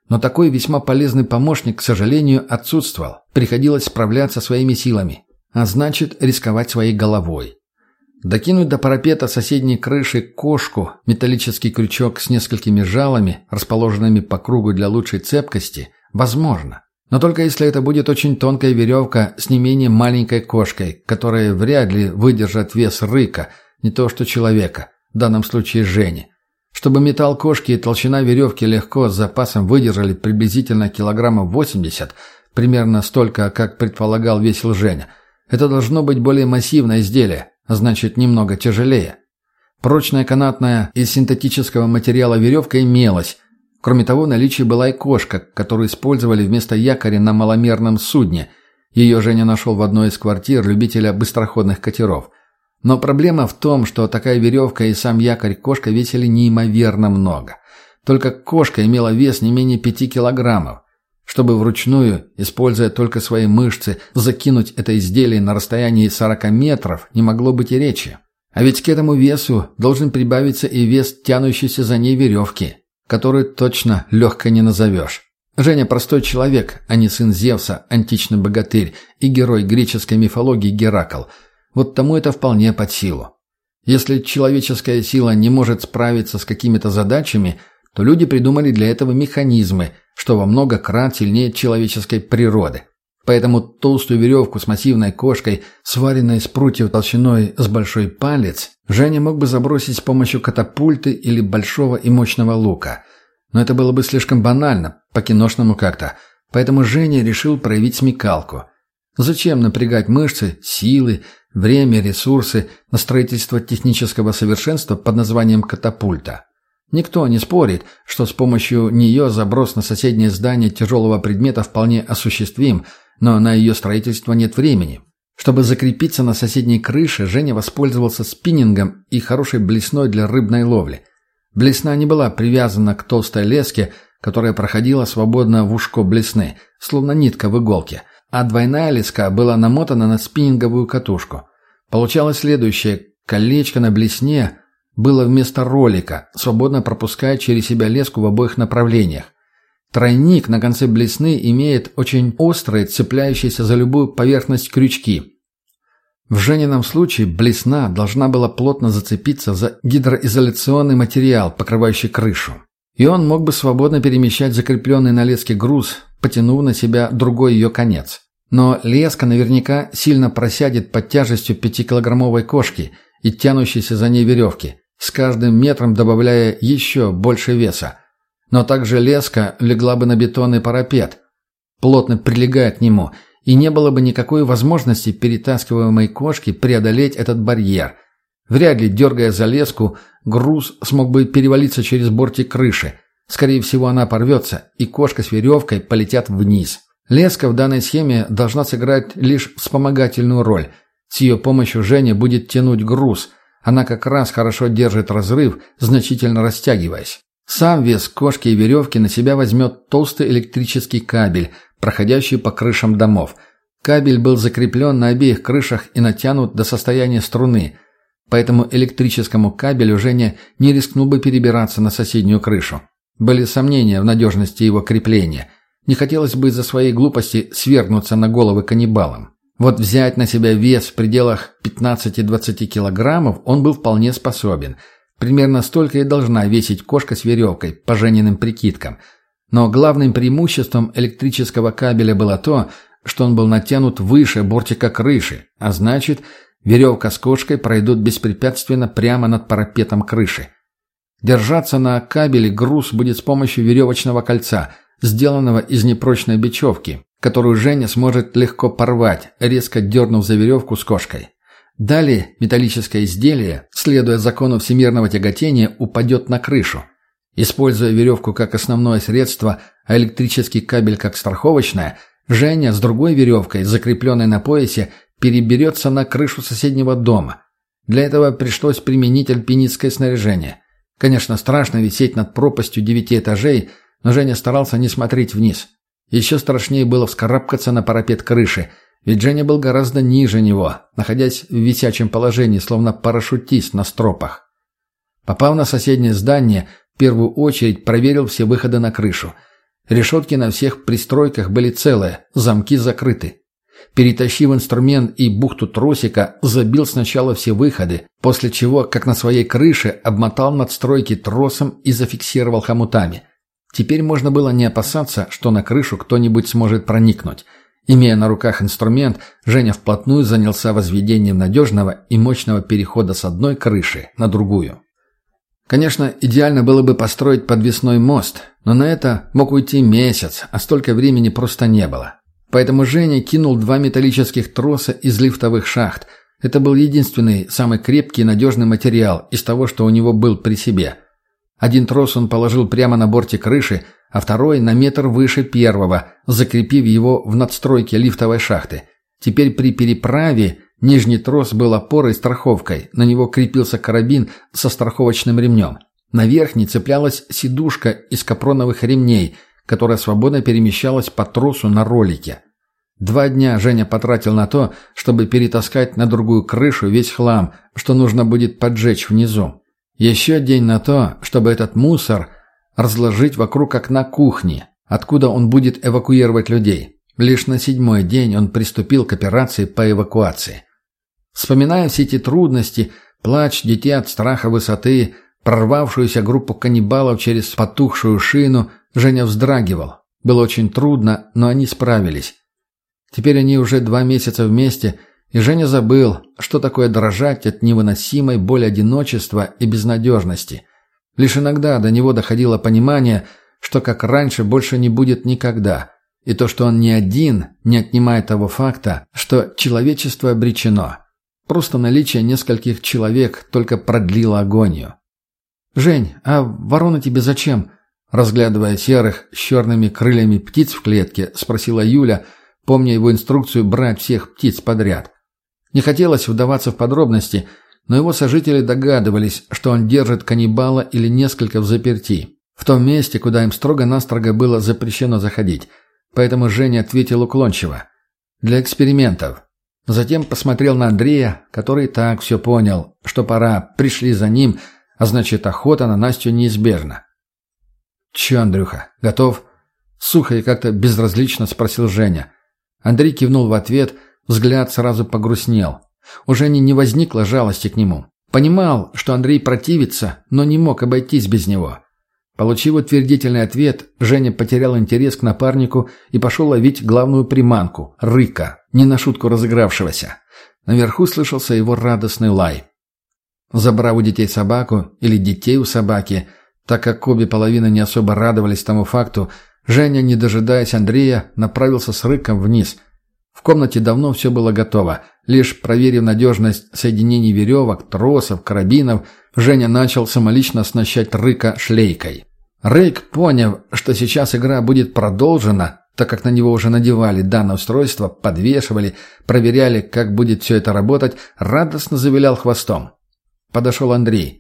Но такой весьма полезный помощник, к сожалению, отсутствовал. Приходилось справляться своими силами. А значит, рисковать своей головой. Докинуть до парапета соседней крыши кошку, металлический крючок с несколькими жалами, расположенными по кругу для лучшей цепкости, возможно. Но только если это будет очень тонкая веревка с не менее маленькой кошкой, которая вряд ли выдержит вес рыка, не то что человека в данном случае Жени. Чтобы металл кошки и толщина веревки легко с запасом выдержали приблизительно килограммов 80, примерно столько, как предполагал весил Женя, это должно быть более массивное изделие, а значит немного тяжелее. Прочная канатная из синтетического материала веревка имелась. Кроме того, в наличии была и кошка, которую использовали вместо якоря на маломерном судне. Ее Женя нашел в одной из квартир любителя быстроходных катеров – Но проблема в том, что такая веревка и сам якорь кошка весили неимоверно много. Только кошка имела вес не менее пяти килограммов. Чтобы вручную, используя только свои мышцы, закинуть это изделие на расстоянии 40 метров, не могло быть и речи. А ведь к этому весу должен прибавиться и вес тянущейся за ней веревки, который точно легко не назовешь. Женя простой человек, а не сын Зевса, античный богатырь и герой греческой мифологии Геракл. Вот тому это вполне под силу. Если человеческая сила не может справиться с какими-то задачами, то люди придумали для этого механизмы, что во много крат сильнее человеческой природы. Поэтому толстую веревку с массивной кошкой, сваренной из прутьев толщиной с большой палец, Женя мог бы забросить с помощью катапульты или большого и мощного лука. Но это было бы слишком банально, по-киношному как-то. Поэтому Женя решил проявить смекалку. Зачем напрягать мышцы, силы, время, ресурсы на строительство технического совершенства под названием катапульта? Никто не спорит, что с помощью нее заброс на соседнее здание тяжелого предмета вполне осуществим, но на ее строительство нет времени. Чтобы закрепиться на соседней крыше, Женя воспользовался спиннингом и хорошей блесной для рыбной ловли. Блесна не была привязана к толстой леске, которая проходила свободно в ушко блесны, словно нитка в иголке, а двойная леска была намотана на спиннинговую катушку. Получалось следующее. Колечко на блесне было вместо ролика, свободно пропуская через себя леску в обоих направлениях. Тройник на конце блесны имеет очень острые, цепляющиеся за любую поверхность крючки. В Женином случае блесна должна была плотно зацепиться за гидроизоляционный материал, покрывающий крышу. И он мог бы свободно перемещать закрепленный на леске груз, потянув на себя другой ее конец. Но леска наверняка сильно просядет под тяжестью пятикилограммовой кошки и тянущейся за ней веревки, с каждым метром добавляя еще больше веса. Но также леска легла бы на бетонный парапет, плотно прилегая к нему, и не было бы никакой возможности перетаскиваемой кошки преодолеть этот барьер. Вряд ли, дергая за леску, груз смог бы перевалиться через бортик крыши. Скорее всего, она порвется, и кошка с веревкой полетят вниз. Леска в данной схеме должна сыграть лишь вспомогательную роль. С ее помощью Женя будет тянуть груз – она как раз хорошо держит разрыв, значительно растягиваясь. Сам вес кошки и веревки на себя возьмет толстый электрический кабель, проходящий по крышам домов. Кабель был закреплен на обеих крышах и натянут до состояния струны, поэтому электрическому кабелю Женя не рискнул бы перебираться на соседнюю крышу. Были сомнения в надежности его крепления. Не хотелось бы из-за своей глупости свергнуться на головы каннибалам. Вот взять на себя вес в пределах 15-20 килограммов он был вполне способен. Примерно столько и должна весить кошка с веревкой, по Жениным прикидкам. Но главным преимуществом электрического кабеля было то, что он был натянут выше бортика крыши, а значит, веревка с кошкой пройдут беспрепятственно прямо над парапетом крыши. Держаться на кабеле груз будет с помощью веревочного кольца, сделанного из непрочной бечевки, которую Женя сможет легко порвать, резко дернув за веревку с кошкой. Далее металлическое изделие, следуя закону всемирного тяготения, упадет на крышу. Используя веревку как основное средство, а электрический кабель как страховочное, Женя с другой веревкой, закрепленной на поясе, переберется на крышу соседнего дома. Для этого пришлось применить альпинистское снаряжение. Конечно, страшно висеть над пропастью девяти этажей, но Женя старался не смотреть вниз – еще страшнее было вскарабкаться на парапет крыши, ведь Женя был гораздо ниже него, находясь в висячем положении, словно парашютист на стропах. Попав на соседнее здание, в первую очередь проверил все выходы на крышу. Решетки на всех пристройках были целые, замки закрыты. Перетащив инструмент и бухту тросика, забил сначала все выходы, после чего, как на своей крыше, обмотал надстройки тросом и зафиксировал хомутами. Теперь можно было не опасаться, что на крышу кто-нибудь сможет проникнуть. Имея на руках инструмент, Женя вплотную занялся возведением надежного и мощного перехода с одной крыши на другую. Конечно, идеально было бы построить подвесной мост, но на это мог уйти месяц, а столько времени просто не было. Поэтому Женя кинул два металлических троса из лифтовых шахт. Это был единственный, самый крепкий и надежный материал из того, что у него был при себе – один трос он положил прямо на борте крыши, а второй на метр выше первого, закрепив его в надстройке лифтовой шахты. Теперь при переправе Нижний трос был опорой и страховкой, на него крепился карабин со страховочным ремнем. На верхней цеплялась сидушка из капроновых ремней, которая свободно перемещалась по тросу на ролике. Два дня Женя потратил на то, чтобы перетаскать на другую крышу весь хлам, что нужно будет поджечь внизу. Еще день на то, чтобы этот мусор разложить вокруг окна кухни, откуда он будет эвакуировать людей. Лишь на седьмой день он приступил к операции по эвакуации. Вспоминая все эти трудности, плач детей от страха высоты, прорвавшуюся группу каннибалов через потухшую шину, Женя вздрагивал. Было очень трудно, но они справились. Теперь они уже два месяца вместе, и Женя забыл, что такое дрожать от невыносимой боли одиночества и безнадежности. Лишь иногда до него доходило понимание, что как раньше больше не будет никогда, и то, что он не один, не отнимает того факта, что человечество обречено. Просто наличие нескольких человек только продлило агонию. «Жень, а ворона тебе зачем?» Разглядывая серых с черными крыльями птиц в клетке, спросила Юля – помня его инструкцию брать всех птиц подряд. Не хотелось вдаваться в подробности, но его сожители догадывались, что он держит каннибала или несколько в заперти, в том месте, куда им строго-настрого было запрещено заходить. Поэтому Женя ответил уклончиво. «Для экспериментов». Затем посмотрел на Андрея, который так все понял, что пора, пришли за ним, а значит, охота на Настю неизбежна. «Че, Андрюха, готов?» Сухо и как-то безразлично спросил Женя. Андрей кивнул в ответ, взгляд сразу погрустнел. Уже не, не возникло жалости к нему. Понимал, что Андрей противится, но не мог обойтись без него. Получив утвердительный ответ, Женя потерял интерес к напарнику и пошел ловить главную приманку – рыка, не на шутку разыгравшегося. Наверху слышался его радостный лай. Забрав у детей собаку или детей у собаки, так как обе половины не особо радовались тому факту, Женя, не дожидаясь Андрея, направился с рыком вниз. В комнате давно все было готово. Лишь проверив надежность соединений веревок, тросов, карабинов, Женя начал самолично оснащать рыка шлейкой. Рейк, поняв, что сейчас игра будет продолжена, так как на него уже надевали данное устройство, подвешивали, проверяли, как будет все это работать, радостно завилял хвостом. Подошел Андрей.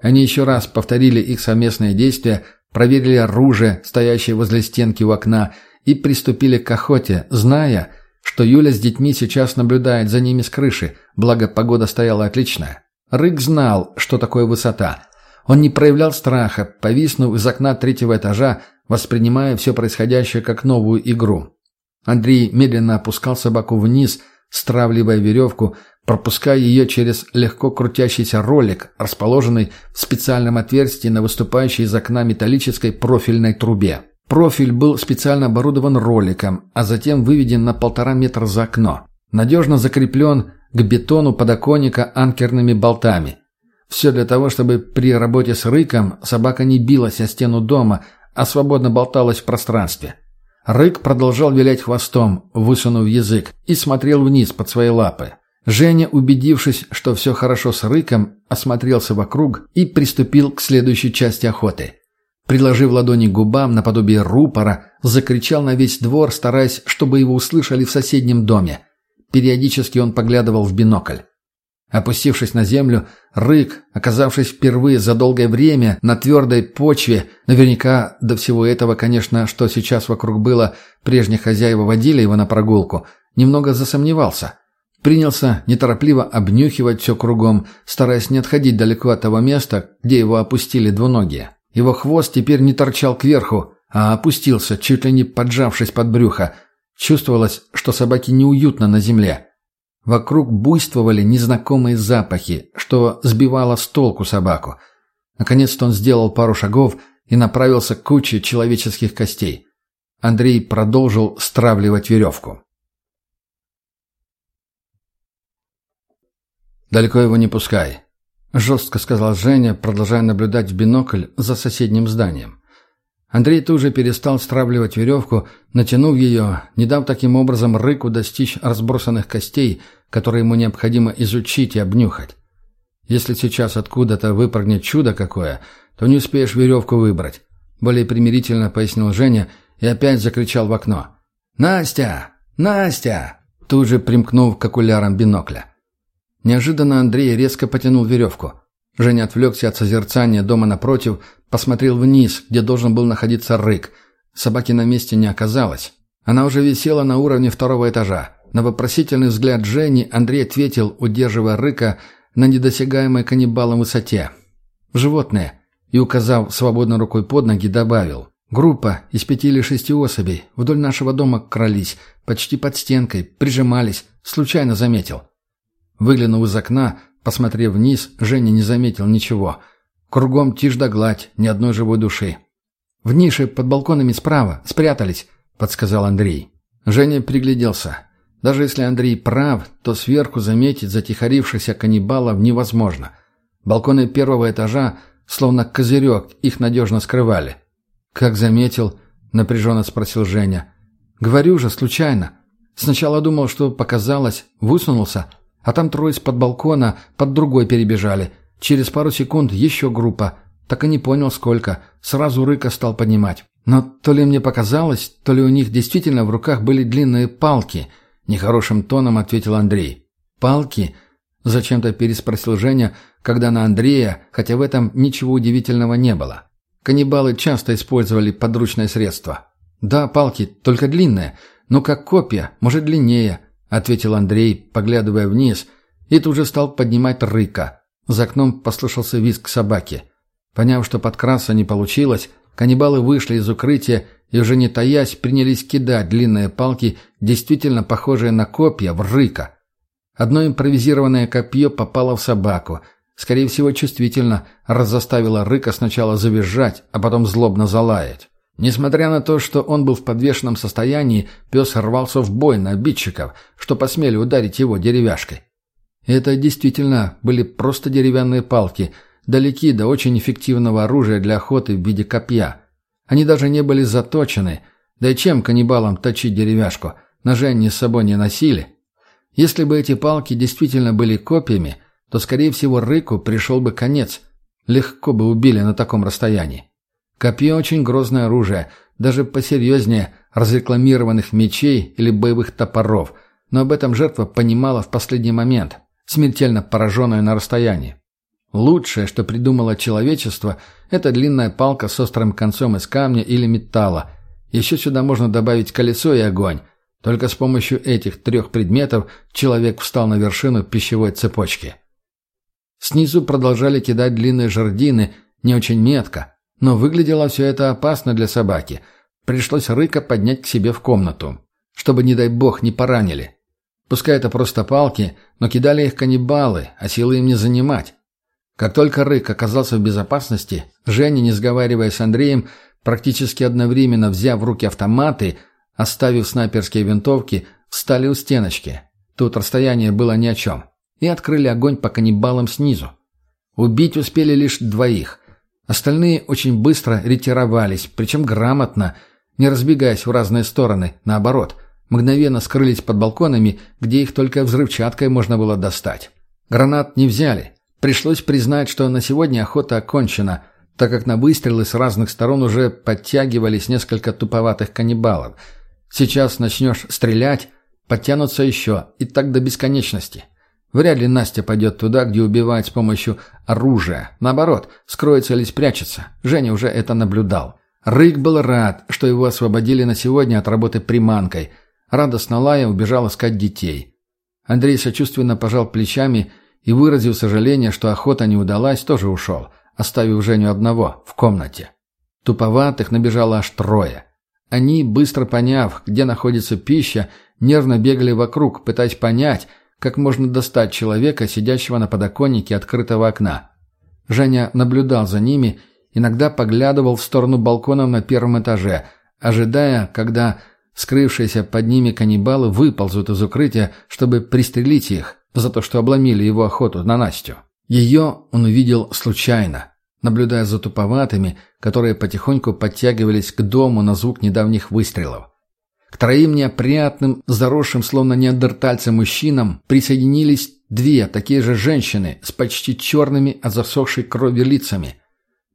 Они еще раз повторили их совместные действия, проверили оружие, стоящее возле стенки у окна, и приступили к охоте, зная, что Юля с детьми сейчас наблюдает за ними с крыши, благо погода стояла отличная. Рык знал, что такое высота. Он не проявлял страха, повиснув из окна третьего этажа, воспринимая все происходящее как новую игру. Андрей медленно опускал собаку вниз, стравливая веревку, пропуская ее через легко крутящийся ролик, расположенный в специальном отверстии на выступающей из окна металлической профильной трубе. Профиль был специально оборудован роликом, а затем выведен на полтора метра за окно. Надежно закреплен к бетону подоконника анкерными болтами. Все для того, чтобы при работе с рыком собака не билась о стену дома, а свободно болталась в пространстве. Рык продолжал вилять хвостом, высунув язык, и смотрел вниз под свои лапы. Женя, убедившись, что все хорошо с рыком, осмотрелся вокруг и приступил к следующей части охоты. Приложив ладони к губам наподобие рупора, закричал на весь двор, стараясь, чтобы его услышали в соседнем доме. Периодически он поглядывал в бинокль. Опустившись на землю, рык, оказавшись впервые за долгое время на твердой почве, наверняка до всего этого, конечно, что сейчас вокруг было, прежние хозяева водили его на прогулку, немного засомневался – Принялся неторопливо обнюхивать все кругом, стараясь не отходить далеко от того места, где его опустили двуногие. Его хвост теперь не торчал кверху, а опустился, чуть ли не поджавшись под брюхо. Чувствовалось, что собаке неуютно на земле. Вокруг буйствовали незнакомые запахи, что сбивало с толку собаку. Наконец-то он сделал пару шагов и направился к куче человеческих костей. Андрей продолжил стравливать веревку. «Далеко его не пускай», — жестко сказал Женя, продолжая наблюдать в бинокль за соседним зданием. Андрей тут же перестал стравливать веревку, натянув ее, не дав таким образом рыку достичь разбросанных костей, которые ему необходимо изучить и обнюхать. Если сейчас откуда-то выпрыгнет чудо какое, то не успеешь веревку выбрать. Более примирительно пояснил Женя и опять закричал в окно. «Настя! Настя!» Тут же примкнув к окулярам бинокля. Неожиданно Андрей резко потянул веревку. Женя отвлекся от созерцания дома напротив, посмотрел вниз, где должен был находиться рык. Собаки на месте не оказалось. Она уже висела на уровне второго этажа. На вопросительный взгляд Жени Андрей ответил, удерживая рыка на недосягаемой каннибалом высоте. «Животные», и, указав свободной рукой под ноги, добавил. «Группа из пяти или шести особей вдоль нашего дома крались, почти под стенкой, прижимались, случайно заметил». Выглянув из окна, посмотрев вниз, Женя не заметил ничего. Кругом тишь да гладь, ни одной живой души. «В нише под балконами справа, спрятались», — подсказал Андрей. Женя пригляделся. Даже если Андрей прав, то сверху заметить затихарившихся каннибалов невозможно. Балконы первого этажа, словно козырек, их надежно скрывали. «Как заметил?» — напряженно спросил Женя. «Говорю же, случайно. Сначала думал, что показалось, высунулся, а там трое с-под балкона под другой перебежали. Через пару секунд еще группа. Так и не понял, сколько. Сразу рыка стал поднимать. Но то ли мне показалось, то ли у них действительно в руках были длинные палки —— нехорошим тоном ответил Андрей. «Палки?» — зачем-то переспросил Женя, когда на Андрея, хотя в этом ничего удивительного не было. Каннибалы часто использовали подручное средство. «Да, палки, только длинные, но как копья, может длиннее», — ответил Андрей, поглядывая вниз, и тут же стал поднимать рыка. За окном послышался визг собаки. Поняв, что подкраса не получилось, каннибалы вышли из укрытия и уже не таясь принялись кидать длинные палки, действительно похожие на копья, в рыка. Одно импровизированное копье попало в собаку. Скорее всего, чувствительно разоставило рыка сначала завизжать, а потом злобно залаять. Несмотря на то, что он был в подвешенном состоянии, пес рвался в бой на обидчиков, что посмели ударить его деревяшкой. Это действительно были просто деревянные палки, далеки до очень эффективного оружия для охоты в виде копья – они даже не были заточены. Да и чем каннибалам точить деревяшку? Ножей они с собой не носили. Если бы эти палки действительно были копьями, то, скорее всего, Рыку пришел бы конец. Легко бы убили на таком расстоянии. Копье очень грозное оружие, даже посерьезнее разрекламированных мечей или боевых топоров, но об этом жертва понимала в последний момент, смертельно пораженная на расстоянии. Лучшее, что придумало человечество, это длинная палка с острым концом из камня или металла. Еще сюда можно добавить колесо и огонь. Только с помощью этих трех предметов человек встал на вершину пищевой цепочки. Снизу продолжали кидать длинные жердины, не очень метко. Но выглядело все это опасно для собаки. Пришлось рыка поднять к себе в комнату, чтобы, не дай бог, не поранили. Пускай это просто палки, но кидали их каннибалы, а силы им не занимать. Как только Рык оказался в безопасности, Женя, не сговариваясь с Андреем, практически одновременно взяв в руки автоматы, оставив снайперские винтовки, встали у стеночки. Тут расстояние было ни о чем. И открыли огонь по каннибалам снизу. Убить успели лишь двоих. Остальные очень быстро ретировались, причем грамотно, не разбегаясь в разные стороны, наоборот, мгновенно скрылись под балконами, где их только взрывчаткой можно было достать. Гранат не взяли, Пришлось признать, что на сегодня охота окончена, так как на выстрелы с разных сторон уже подтягивались несколько туповатых каннибалов. Сейчас начнешь стрелять, подтянутся еще, и так до бесконечности. Вряд ли Настя пойдет туда, где убивают с помощью оружия. Наоборот, скроется или спрячется. Женя уже это наблюдал. Рык был рад, что его освободили на сегодня от работы приманкой. Радостно лая убежал искать детей. Андрей сочувственно пожал плечами и, выразив сожаление, что охота не удалась, тоже ушел, оставив Женю одного, в комнате. Туповатых набежало аж трое. Они, быстро поняв, где находится пища, нервно бегали вокруг, пытаясь понять, как можно достать человека, сидящего на подоконнике открытого окна. Женя наблюдал за ними, иногда поглядывал в сторону балконов на первом этаже, ожидая, когда скрывшиеся под ними каннибалы выползут из укрытия, чтобы пристрелить их, за то, что обломили его охоту на Настю. Ее он увидел случайно, наблюдая за туповатыми, которые потихоньку подтягивались к дому на звук недавних выстрелов. Троим неопрятным, заросшим, словно неандертальцам мужчинам присоединились две такие же женщины с почти черными от засохшей крови лицами.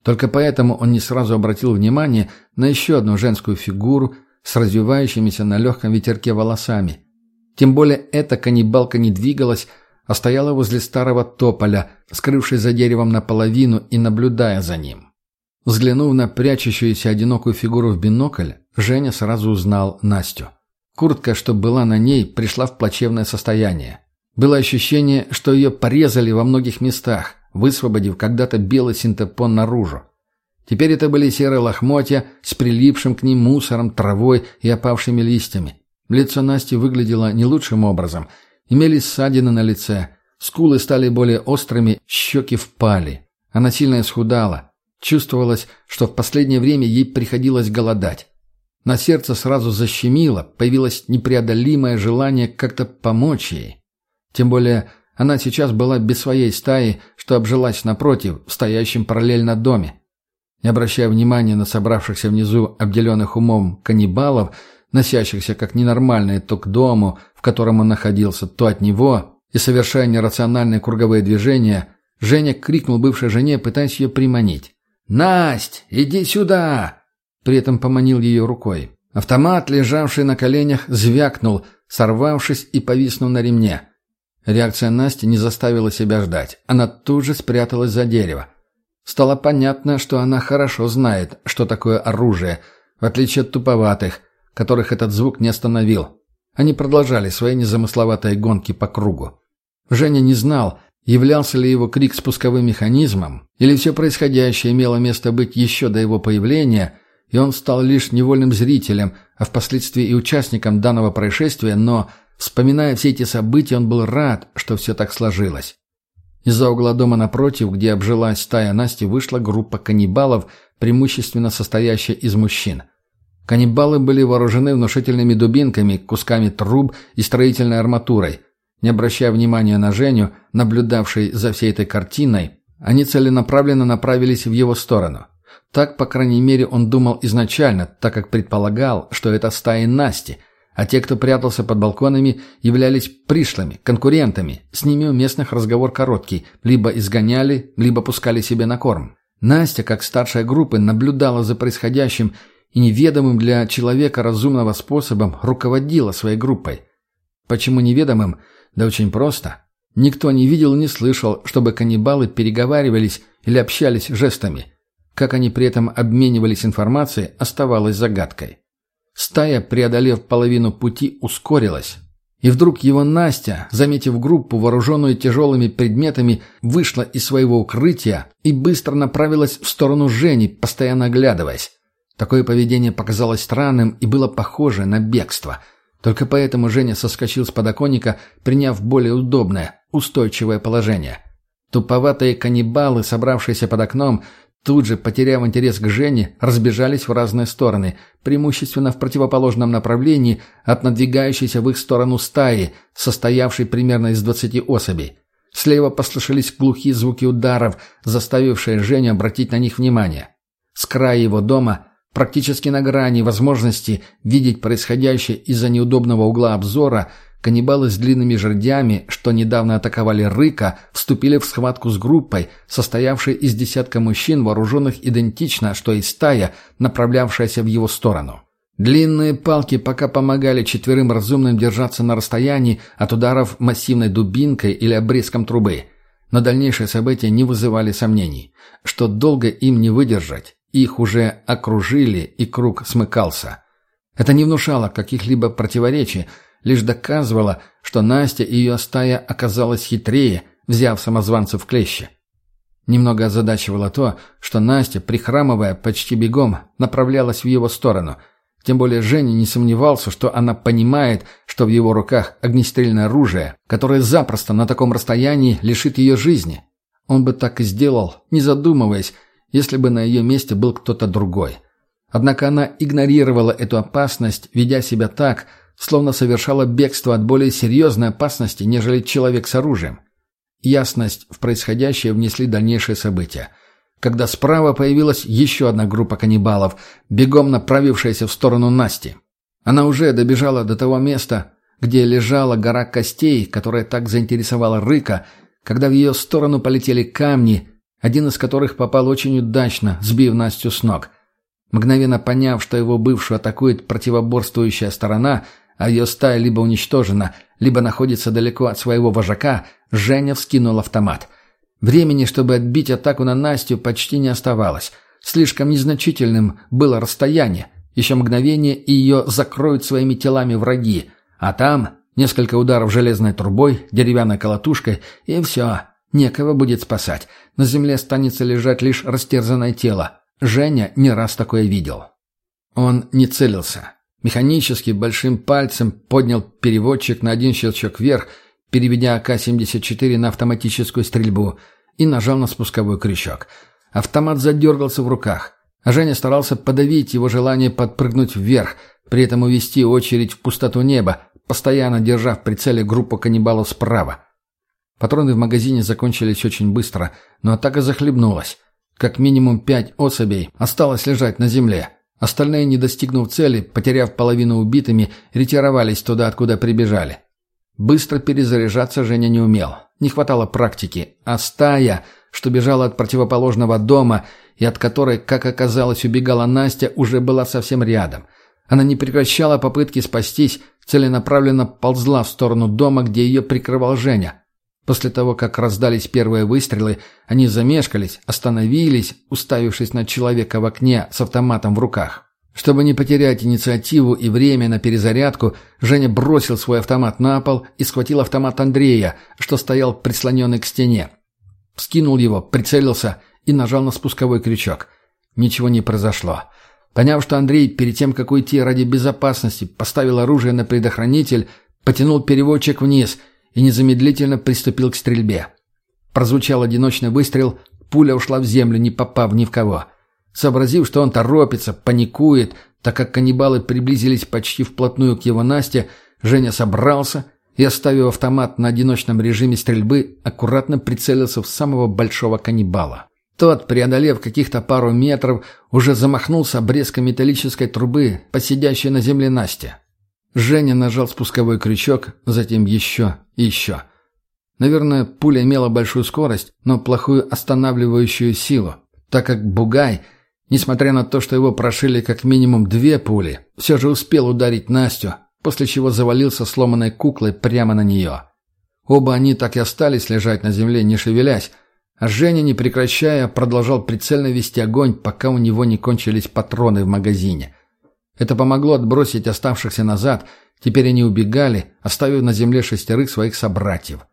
Только поэтому он не сразу обратил внимание на еще одну женскую фигуру с развивающимися на легком ветерке волосами – тем более эта каннибалка не двигалась, а стояла возле старого тополя, скрывшись за деревом наполовину и наблюдая за ним. Взглянув на прячущуюся одинокую фигуру в бинокль, Женя сразу узнал Настю. Куртка, что была на ней, пришла в плачевное состояние. Было ощущение, что ее порезали во многих местах, высвободив когда-то белый синтепон наружу. Теперь это были серые лохмотья с прилипшим к ним мусором, травой и опавшими листьями. Лицо Насти выглядело не лучшим образом. Имелись ссадины на лице, скулы стали более острыми, щеки впали. Она сильно исхудала. Чувствовалось, что в последнее время ей приходилось голодать. На сердце сразу защемило, появилось непреодолимое желание как-то помочь ей. Тем более она сейчас была без своей стаи, что обжилась напротив, в стоящем параллельно доме. Не обращая внимания на собравшихся внизу обделенных умом каннибалов, носящихся как ненормальные то к дому, в котором он находился, то от него, и совершая нерациональные круговые движения, Женя крикнул бывшей жене, пытаясь ее приманить. «Насть, иди сюда!» При этом поманил ее рукой. Автомат, лежавший на коленях, звякнул, сорвавшись и повиснув на ремне. Реакция Насти не заставила себя ждать. Она тут же спряталась за дерево. Стало понятно, что она хорошо знает, что такое оружие, в отличие от туповатых, которых этот звук не остановил. Они продолжали свои незамысловатые гонки по кругу. Женя не знал, Являлся ли его крик спусковым механизмом, или все происходящее имело место быть еще до его появления, и он стал лишь невольным зрителем, а впоследствии и участником данного происшествия, но, вспоминая все эти события, он был рад, что все так сложилось. Из-за угла дома напротив, где обжилась стая Насти, вышла группа каннибалов, преимущественно состоящая из мужчин. Каннибалы были вооружены внушительными дубинками, кусками труб и строительной арматурой – не обращая внимания на Женю, наблюдавший за всей этой картиной, они целенаправленно направились в его сторону. Так, по крайней мере, он думал изначально, так как предполагал, что это стаи Насти, а те, кто прятался под балконами, являлись пришлыми, конкурентами. С ними у местных разговор короткий, либо изгоняли, либо пускали себе на корм. Настя, как старшая группы, наблюдала за происходящим и неведомым для человека разумного способом руководила своей группой. Почему неведомым – да очень просто. Никто не видел и не слышал, чтобы каннибалы переговаривались или общались жестами. Как они при этом обменивались информацией, оставалось загадкой. Стая, преодолев половину пути, ускорилась. И вдруг его Настя, заметив группу, вооруженную тяжелыми предметами, вышла из своего укрытия и быстро направилась в сторону Жени, постоянно оглядываясь. Такое поведение показалось странным и было похоже на бегство – только поэтому Женя соскочил с подоконника, приняв более удобное, устойчивое положение. Туповатые каннибалы, собравшиеся под окном, тут же, потеряв интерес к Жене, разбежались в разные стороны, преимущественно в противоположном направлении от надвигающейся в их сторону стаи, состоявшей примерно из двадцати особей. Слева послышались глухие звуки ударов, заставившие Женю обратить на них внимание. С края его дома – Практически на грани возможности видеть происходящее из-за неудобного угла обзора, каннибалы с длинными жердями, что недавно атаковали Рыка, вступили в схватку с группой, состоявшей из десятка мужчин, вооруженных идентично, что и стая, направлявшаяся в его сторону. Длинные палки пока помогали четверым разумным держаться на расстоянии от ударов массивной дубинкой или обрезком трубы. Но дальнейшие события не вызывали сомнений, что долго им не выдержать, их уже окружили, и круг смыкался. Это не внушало каких-либо противоречий, лишь доказывало, что Настя и ее стая оказалась хитрее, взяв самозванцев в клещи. Немного озадачивало то, что Настя, прихрамывая почти бегом, направлялась в его сторону. Тем более Женя не сомневался, что она понимает, что в его руках огнестрельное оружие, которое запросто на таком расстоянии лишит ее жизни. Он бы так и сделал, не задумываясь, если бы на ее месте был кто-то другой. Однако она игнорировала эту опасность, ведя себя так, словно совершала бегство от более серьезной опасности, нежели человек с оружием. Ясность в происходящее внесли дальнейшие события. Когда справа появилась еще одна группа каннибалов, бегом направившаяся в сторону Насти. Она уже добежала до того места, где лежала гора костей, которая так заинтересовала Рыка, когда в ее сторону полетели камни, один из которых попал очень удачно, сбив Настю с ног. Мгновенно поняв, что его бывшую атакует противоборствующая сторона, а ее стая либо уничтожена, либо находится далеко от своего вожака, Женя вскинул автомат. Времени, чтобы отбить атаку на Настю, почти не оставалось. Слишком незначительным было расстояние. Еще мгновение, и ее закроют своими телами враги. А там несколько ударов железной трубой, деревянной колотушкой, и все. Некого будет спасать. На земле останется лежать лишь растерзанное тело. Женя не раз такое видел. Он не целился. Механически большим пальцем поднял переводчик на один щелчок вверх, переведя АК-74 на автоматическую стрельбу, и нажал на спусковой крючок. Автомат задергался в руках, а Женя старался подавить его желание подпрыгнуть вверх, при этом увести очередь в пустоту неба, постоянно держа в прицеле группу каннибалов справа. Патроны в магазине закончились очень быстро, но атака захлебнулась. Как минимум пять особей осталось лежать на земле. Остальные, не достигнув цели, потеряв половину убитыми, ретировались туда, откуда прибежали. Быстро перезаряжаться Женя не умел. Не хватало практики. А стая, что бежала от противоположного дома и от которой, как оказалось, убегала Настя, уже была совсем рядом. Она не прекращала попытки спастись, целенаправленно ползла в сторону дома, где ее прикрывал Женя. После того, как раздались первые выстрелы, они замешкались, остановились, уставившись на человека в окне с автоматом в руках. Чтобы не потерять инициативу и время на перезарядку, Женя бросил свой автомат на пол и схватил автомат Андрея, что стоял прислоненный к стене. Скинул его, прицелился и нажал на спусковой крючок. Ничего не произошло. Поняв, что Андрей перед тем, как уйти ради безопасности, поставил оружие на предохранитель, потянул переводчик вниз – и незамедлительно приступил к стрельбе. Прозвучал одиночный выстрел, пуля ушла в землю, не попав ни в кого. Сообразив, что он торопится, паникует, так как каннибалы приблизились почти вплотную к его Насте, Женя собрался и, оставив автомат на одиночном режиме стрельбы, аккуратно прицелился в самого большого каннибала. Тот, преодолев каких-то пару метров, уже замахнулся обрезком металлической трубы, посидящей на земле Насте. Женя нажал спусковой крючок, затем еще и еще. Наверное, пуля имела большую скорость, но плохую останавливающую силу, так как Бугай, несмотря на то, что его прошили как минимум две пули, все же успел ударить Настю, после чего завалился сломанной куклой прямо на нее. Оба они так и остались лежать на земле, не шевелясь, а Женя, не прекращая, продолжал прицельно вести огонь, пока у него не кончились патроны в магазине – это помогло отбросить оставшихся назад, теперь они убегали, оставив на земле шестерых своих собратьев.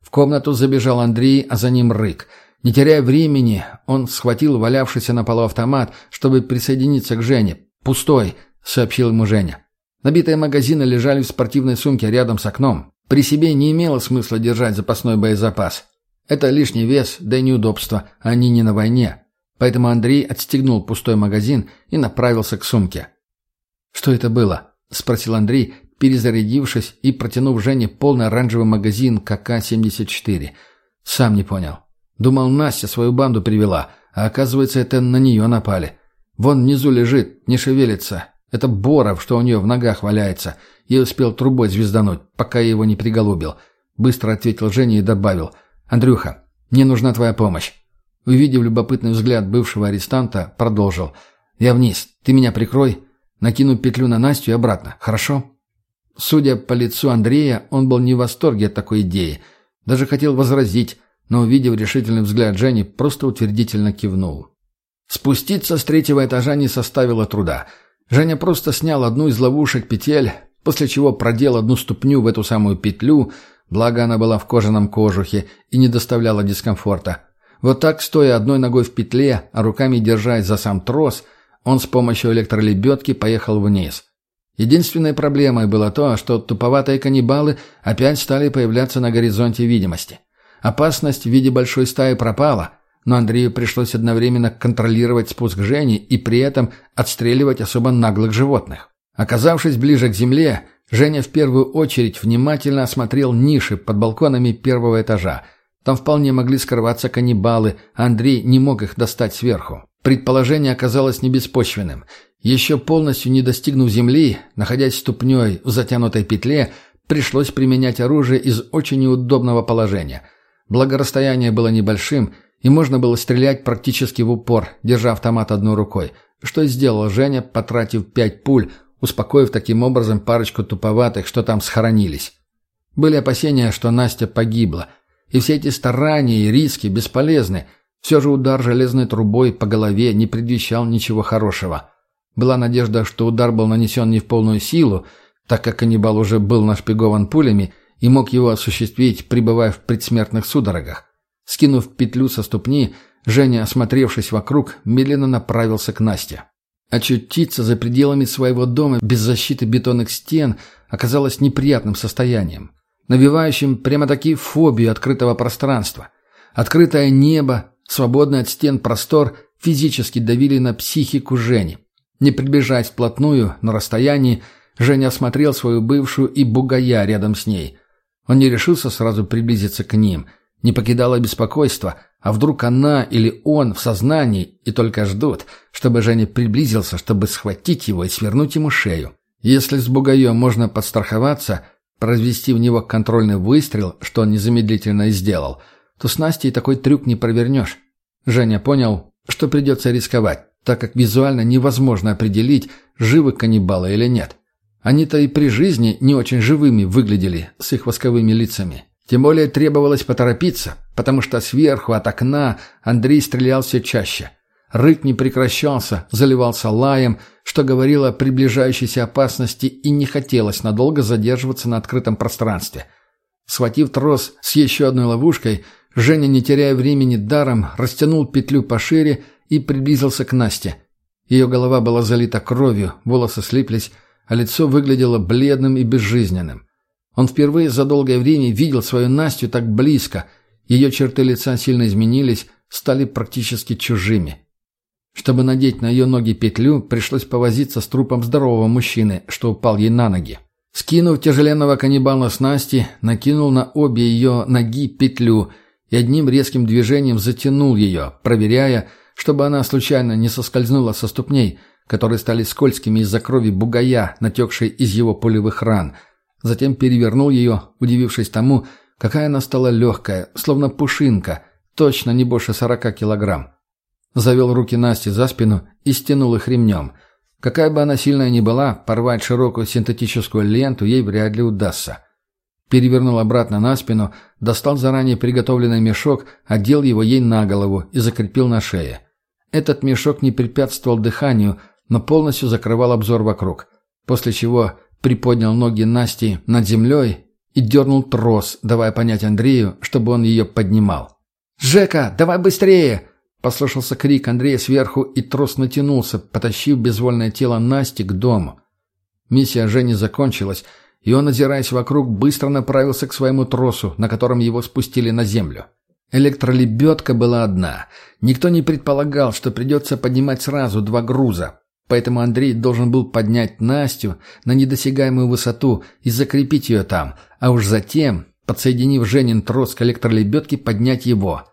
В комнату забежал Андрей, а за ним Рык. Не теряя времени, он схватил валявшийся на полу автомат, чтобы присоединиться к Жене. «Пустой», — сообщил ему Женя. Набитые магазины лежали в спортивной сумке рядом с окном. При себе не имело смысла держать запасной боезапас. Это лишний вес, да и неудобство, они не на войне. Поэтому Андрей отстегнул пустой магазин и направился к сумке. «Что это было?» — спросил Андрей, перезарядившись и протянув Жене полный оранжевый магазин КК-74. «Сам не понял. Думал, Настя свою банду привела, а оказывается, это на нее напали. Вон внизу лежит, не шевелится. Это Боров, что у нее в ногах валяется. Я успел трубой звездануть, пока я его не приголубил». Быстро ответил Женя и добавил. «Андрюха, мне нужна твоя помощь». Увидев любопытный взгляд бывшего арестанта, продолжил. «Я вниз. Ты меня прикрой. Накину петлю на Настю и обратно. Хорошо?» Судя по лицу Андрея, он был не в восторге от такой идеи. Даже хотел возразить, но, увидев решительный взгляд Жени, просто утвердительно кивнул. Спуститься с третьего этажа не составило труда. Женя просто снял одну из ловушек петель, после чего продел одну ступню в эту самую петлю, благо она была в кожаном кожухе и не доставляла дискомфорта. Вот так, стоя одной ногой в петле, а руками держась за сам трос – он с помощью электролебедки поехал вниз. Единственной проблемой было то, что туповатые каннибалы опять стали появляться на горизонте видимости. Опасность в виде большой стаи пропала, но Андрею пришлось одновременно контролировать спуск Жени и при этом отстреливать особо наглых животных. Оказавшись ближе к земле, Женя в первую очередь внимательно осмотрел ниши под балконами первого этажа. Там вполне могли скрываться каннибалы, а Андрей не мог их достать сверху. Предположение оказалось небеспочвенным. Еще полностью не достигнув земли, находясь ступней в затянутой петле, пришлось применять оружие из очень неудобного положения. Благо расстояние было небольшим, и можно было стрелять практически в упор, держа автомат одной рукой, что и сделал Женя, потратив пять пуль, успокоив таким образом парочку туповатых, что там схоронились. Были опасения, что Настя погибла, и все эти старания и риски бесполезны. Все же удар железной трубой по голове не предвещал ничего хорошего. Была надежда, что удар был нанесен не в полную силу, так как каннибал уже был нашпигован пулями и мог его осуществить, пребывая в предсмертных судорогах. Скинув петлю со ступни, Женя, осмотревшись вокруг, медленно направился к Насте. Очутиться за пределами своего дома без защиты бетонных стен оказалось неприятным состоянием, навевающим прямо-таки фобию открытого пространства. Открытое небо, свободный от стен простор физически давили на психику Жени. Не приближаясь вплотную, на расстоянии, Женя осмотрел свою бывшую и бугая рядом с ней. Он не решился сразу приблизиться к ним, не покидало беспокойство, а вдруг она или он в сознании и только ждут, чтобы Женя приблизился, чтобы схватить его и свернуть ему шею. Если с бугаем можно подстраховаться, произвести в него контрольный выстрел, что он незамедлительно и сделал, то с Настей такой трюк не провернешь. Женя понял, что придется рисковать, так как визуально невозможно определить, живы каннибалы или нет. Они-то и при жизни не очень живыми выглядели, с их восковыми лицами. Тем более требовалось поторопиться, потому что сверху от окна Андрей стрелял все чаще. Рык не прекращался, заливался лаем, что говорило о приближающейся опасности и не хотелось надолго задерживаться на открытом пространстве. Схватив трос с еще одной ловушкой, Женя, не теряя времени даром, растянул петлю пошире и приблизился к Насте. Ее голова была залита кровью, волосы слиплись, а лицо выглядело бледным и безжизненным. Он впервые за долгое время видел свою Настю так близко. Ее черты лица сильно изменились, стали практически чужими. Чтобы надеть на ее ноги петлю, пришлось повозиться с трупом здорового мужчины, что упал ей на ноги. Скинув тяжеленного каннибала с Насти, накинул на обе ее ноги петлю и одним резким движением затянул ее, проверяя, чтобы она случайно не соскользнула со ступней, которые стали скользкими из-за крови бугая, натекшей из его пулевых ран – Затем перевернул ее, удивившись тому, какая она стала легкая, словно пушинка, точно не больше сорока килограмм. Завел руки Насти за спину и стянул их ремнем. Какая бы она сильная ни была, порвать широкую синтетическую ленту ей вряд ли удастся. Перевернул обратно на спину, достал заранее приготовленный мешок, одел его ей на голову и закрепил на шее. Этот мешок не препятствовал дыханию, но полностью закрывал обзор вокруг, после чего приподнял ноги Насти над землей и дернул трос, давая понять Андрею, чтобы он ее поднимал. «Жека, давай быстрее!» Послышался крик Андрея сверху, и трос натянулся, потащив безвольное тело Насти к дому. Миссия Жени закончилась, и он, озираясь вокруг, быстро направился к своему тросу, на котором его спустили на землю. Электролебедка была одна. Никто не предполагал, что придется поднимать сразу два груза. Поэтому Андрей должен был поднять Настю на недосягаемую высоту и закрепить ее там, а уж затем, подсоединив Женин трос к электролебедке, поднять его.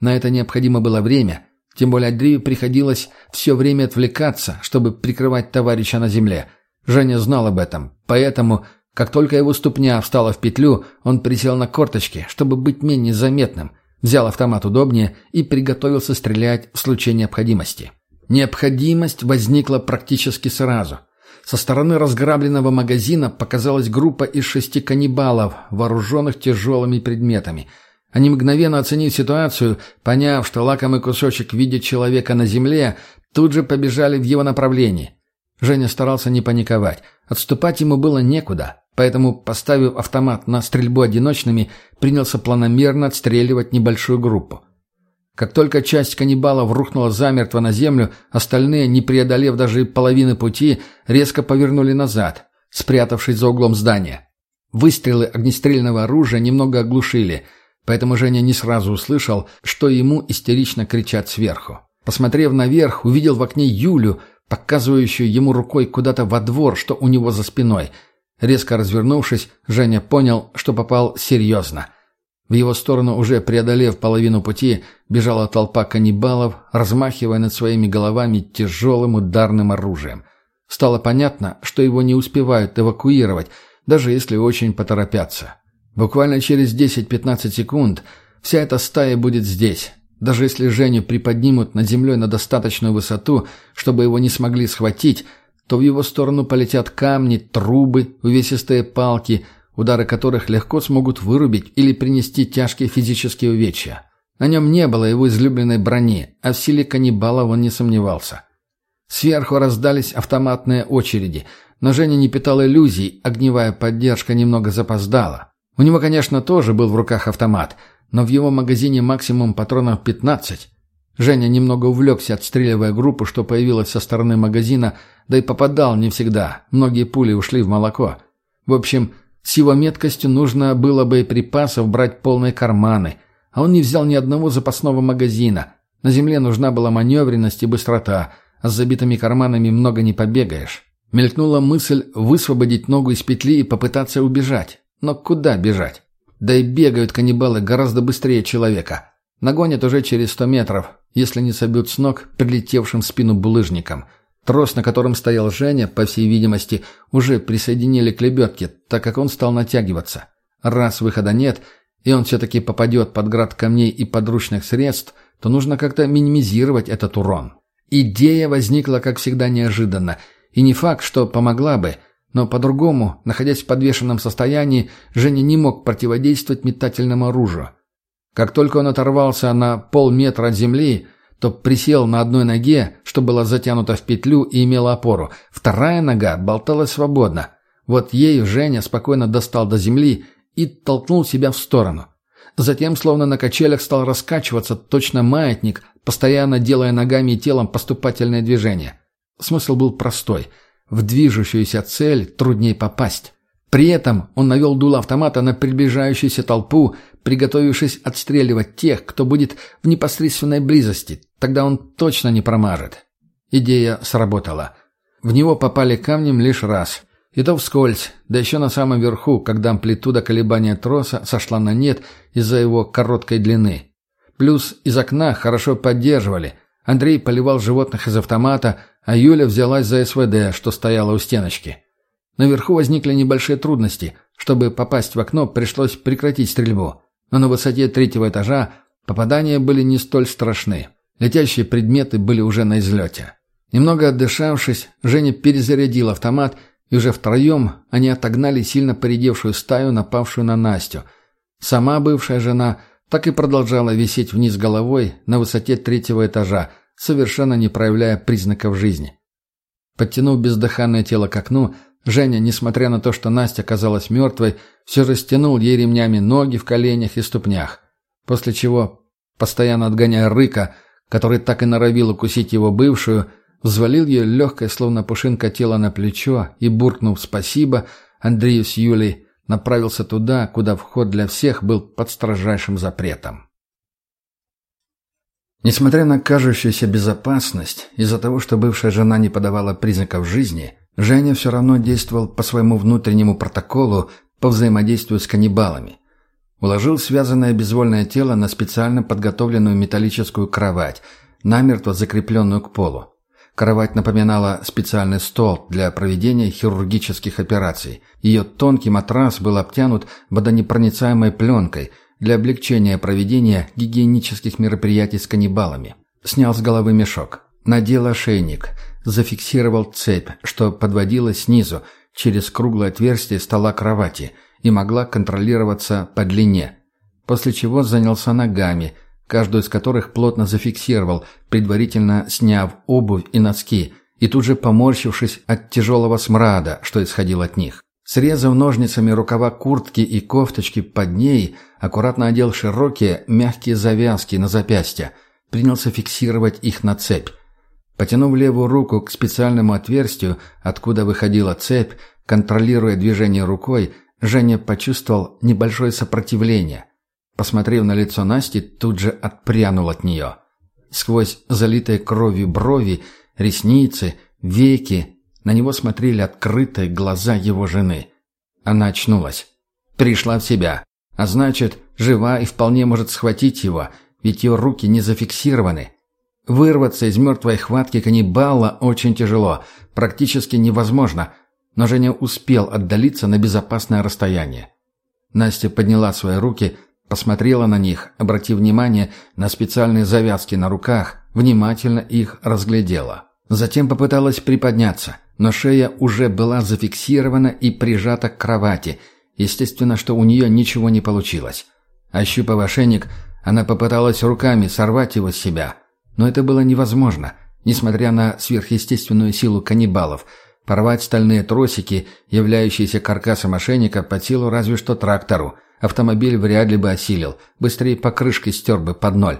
На это необходимо было время, тем более Андрею приходилось все время отвлекаться, чтобы прикрывать товарища на земле. Женя знал об этом, поэтому, как только его ступня встала в петлю, он присел на корточки, чтобы быть менее заметным, взял автомат удобнее и приготовился стрелять в случае необходимости. Необходимость возникла практически сразу. Со стороны разграбленного магазина показалась группа из шести каннибалов, вооруженных тяжелыми предметами. Они мгновенно оценив ситуацию, поняв, что лакомый кусочек видит человека на земле, тут же побежали в его направлении. Женя старался не паниковать. Отступать ему было некуда, поэтому, поставив автомат на стрельбу одиночными, принялся планомерно отстреливать небольшую группу. Как только часть каннибалов рухнула замертво на землю, остальные, не преодолев даже половины пути, резко повернули назад, спрятавшись за углом здания. Выстрелы огнестрельного оружия немного оглушили, поэтому Женя не сразу услышал, что ему истерично кричат сверху. Посмотрев наверх, увидел в окне Юлю, показывающую ему рукой куда-то во двор, что у него за спиной. Резко развернувшись, Женя понял, что попал серьезно – в его сторону, уже преодолев половину пути, бежала толпа каннибалов, размахивая над своими головами тяжелым ударным оружием. Стало понятно, что его не успевают эвакуировать, даже если очень поторопятся. Буквально через 10-15 секунд вся эта стая будет здесь. Даже если Женю приподнимут над землей на достаточную высоту, чтобы его не смогли схватить, то в его сторону полетят камни, трубы, увесистые палки, удары которых легко смогут вырубить или принести тяжкие физические увечья. На нем не было его излюбленной брони, а в силе каннибала он не сомневался. Сверху раздались автоматные очереди, но Женя не питал иллюзий, огневая поддержка немного запоздала. У него, конечно, тоже был в руках автомат, но в его магазине максимум патронов 15. Женя немного увлекся, отстреливая группу, что появилась со стороны магазина, да и попадал не всегда. Многие пули ушли в молоко. В общем, с его меткостью нужно было бы припасов брать полные карманы, а он не взял ни одного запасного магазина. На земле нужна была маневренность и быстрота, а с забитыми карманами много не побегаешь. Мелькнула мысль высвободить ногу из петли и попытаться убежать. Но куда бежать? Да и бегают каннибалы гораздо быстрее человека. Нагонят уже через сто метров, если не собьют с ног прилетевшим в спину булыжником. Трос, на котором стоял Женя, по всей видимости, уже присоединили к лебедке, так как он стал натягиваться. Раз выхода нет, и он все-таки попадет под град камней и подручных средств, то нужно как-то минимизировать этот урон. Идея возникла, как всегда, неожиданно. И не факт, что помогла бы, но по-другому, находясь в подвешенном состоянии, Женя не мог противодействовать метательному оружию. Как только он оторвался на полметра от земли, то присел на одной ноге, что была затянута в петлю и имела опору. Вторая нога болталась свободно. Вот ею Женя спокойно достал до земли и толкнул себя в сторону. Затем, словно на качелях, стал раскачиваться, точно маятник, постоянно делая ногами и телом поступательные движения. Смысл был простой. В движущуюся цель труднее попасть. При этом он навел дуло автомата на приближающуюся толпу, приготовившись отстреливать тех, кто будет в непосредственной близости. Тогда он точно не промажет. Идея сработала. В него попали камнем лишь раз. И то вскользь, да еще на самом верху, когда амплитуда колебания троса сошла на нет из-за его короткой длины. Плюс из окна хорошо поддерживали. Андрей поливал животных из автомата, а Юля взялась за СВД, что стояла у стеночки. Наверху возникли небольшие трудности. Чтобы попасть в окно, пришлось прекратить стрельбу. Но на высоте третьего этажа попадания были не столь страшны. Летящие предметы были уже на излете. Немного отдышавшись, Женя перезарядил автомат, и уже втроем они отогнали сильно поредевшую стаю, напавшую на Настю. Сама бывшая жена так и продолжала висеть вниз головой на высоте третьего этажа, совершенно не проявляя признаков жизни. Подтянув бездыханное тело к окну, Женя, несмотря на то, что Настя казалась мертвой, все же стянул ей ремнями ноги в коленях и ступнях. После чего, постоянно отгоняя рыка, который так и норовил укусить его бывшую, взвалил ее легкое, словно пушинка тело на плечо и, буркнув «спасибо», Андрею с Юлей направился туда, куда вход для всех был под строжайшим запретом. Несмотря на кажущуюся безопасность, из-за того, что бывшая жена не подавала признаков жизни, Женя все равно действовал по своему внутреннему протоколу по взаимодействию с каннибалами. Уложил связанное безвольное тело на специально подготовленную металлическую кровать, намертво закрепленную к полу. Кровать напоминала специальный стол для проведения хирургических операций. Ее тонкий матрас был обтянут водонепроницаемой пленкой для облегчения проведения гигиенических мероприятий с каннибалами. Снял с головы мешок. Надел ошейник – зафиксировал цепь, что подводила снизу, через круглое отверстие стола кровати и могла контролироваться по длине. После чего занялся ногами, каждую из которых плотно зафиксировал, предварительно сняв обувь и носки, и тут же поморщившись от тяжелого смрада, что исходил от них. Срезав ножницами рукава куртки и кофточки под ней, аккуратно одел широкие, мягкие завязки на запястья, принялся фиксировать их на цепь. Потянув левую руку к специальному отверстию, откуда выходила цепь, контролируя движение рукой, Женя почувствовал небольшое сопротивление. Посмотрев на лицо Насти, тут же отпрянул от нее. Сквозь залитые кровью брови, ресницы, веки на него смотрели открытые глаза его жены. Она очнулась. Пришла в себя. А значит, жива и вполне может схватить его, ведь ее руки не зафиксированы. Вырваться из мертвой хватки каннибала очень тяжело, практически невозможно, но Женя успел отдалиться на безопасное расстояние. Настя подняла свои руки, посмотрела на них, обратив внимание на специальные завязки на руках, внимательно их разглядела. Затем попыталась приподняться, но шея уже была зафиксирована и прижата к кровати. Естественно, что у нее ничего не получилось. Ощупав ошейник, она попыталась руками сорвать его с себя. Но это было невозможно, несмотря на сверхъестественную силу каннибалов. Порвать стальные тросики, являющиеся каркасом ошейника, под силу разве что трактору. Автомобиль вряд ли бы осилил, быстрее покрышкой стер бы под ноль.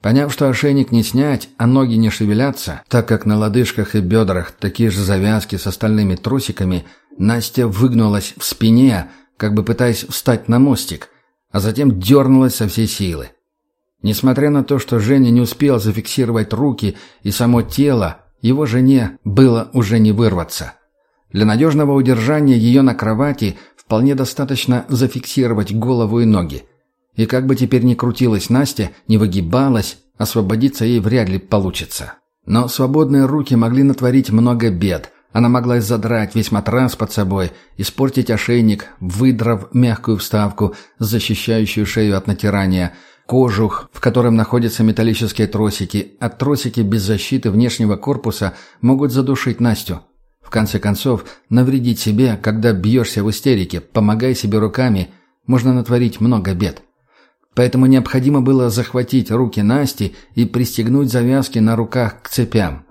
Поняв, что ошейник не снять, а ноги не шевелятся, так как на лодыжках и бедрах такие же завязки с остальными трусиками, Настя выгнулась в спине, как бы пытаясь встать на мостик, а затем дернулась со всей силы. Несмотря на то, что Женя не успел зафиксировать руки и само тело, его жене было уже не вырваться. Для надежного удержания ее на кровати вполне достаточно зафиксировать голову и ноги. И как бы теперь ни крутилась Настя, не выгибалась, освободиться ей вряд ли получится. Но свободные руки могли натворить много бед. Она могла задрать весь матрас под собой, испортить ошейник, выдрав мягкую вставку, защищающую шею от натирания, кожух, в котором находятся металлические тросики, а тросики без защиты внешнего корпуса могут задушить Настю. В конце концов, навредить себе, когда бьешься в истерике, помогай себе руками, можно натворить много бед. Поэтому необходимо было захватить руки Насти и пристегнуть завязки на руках к цепям.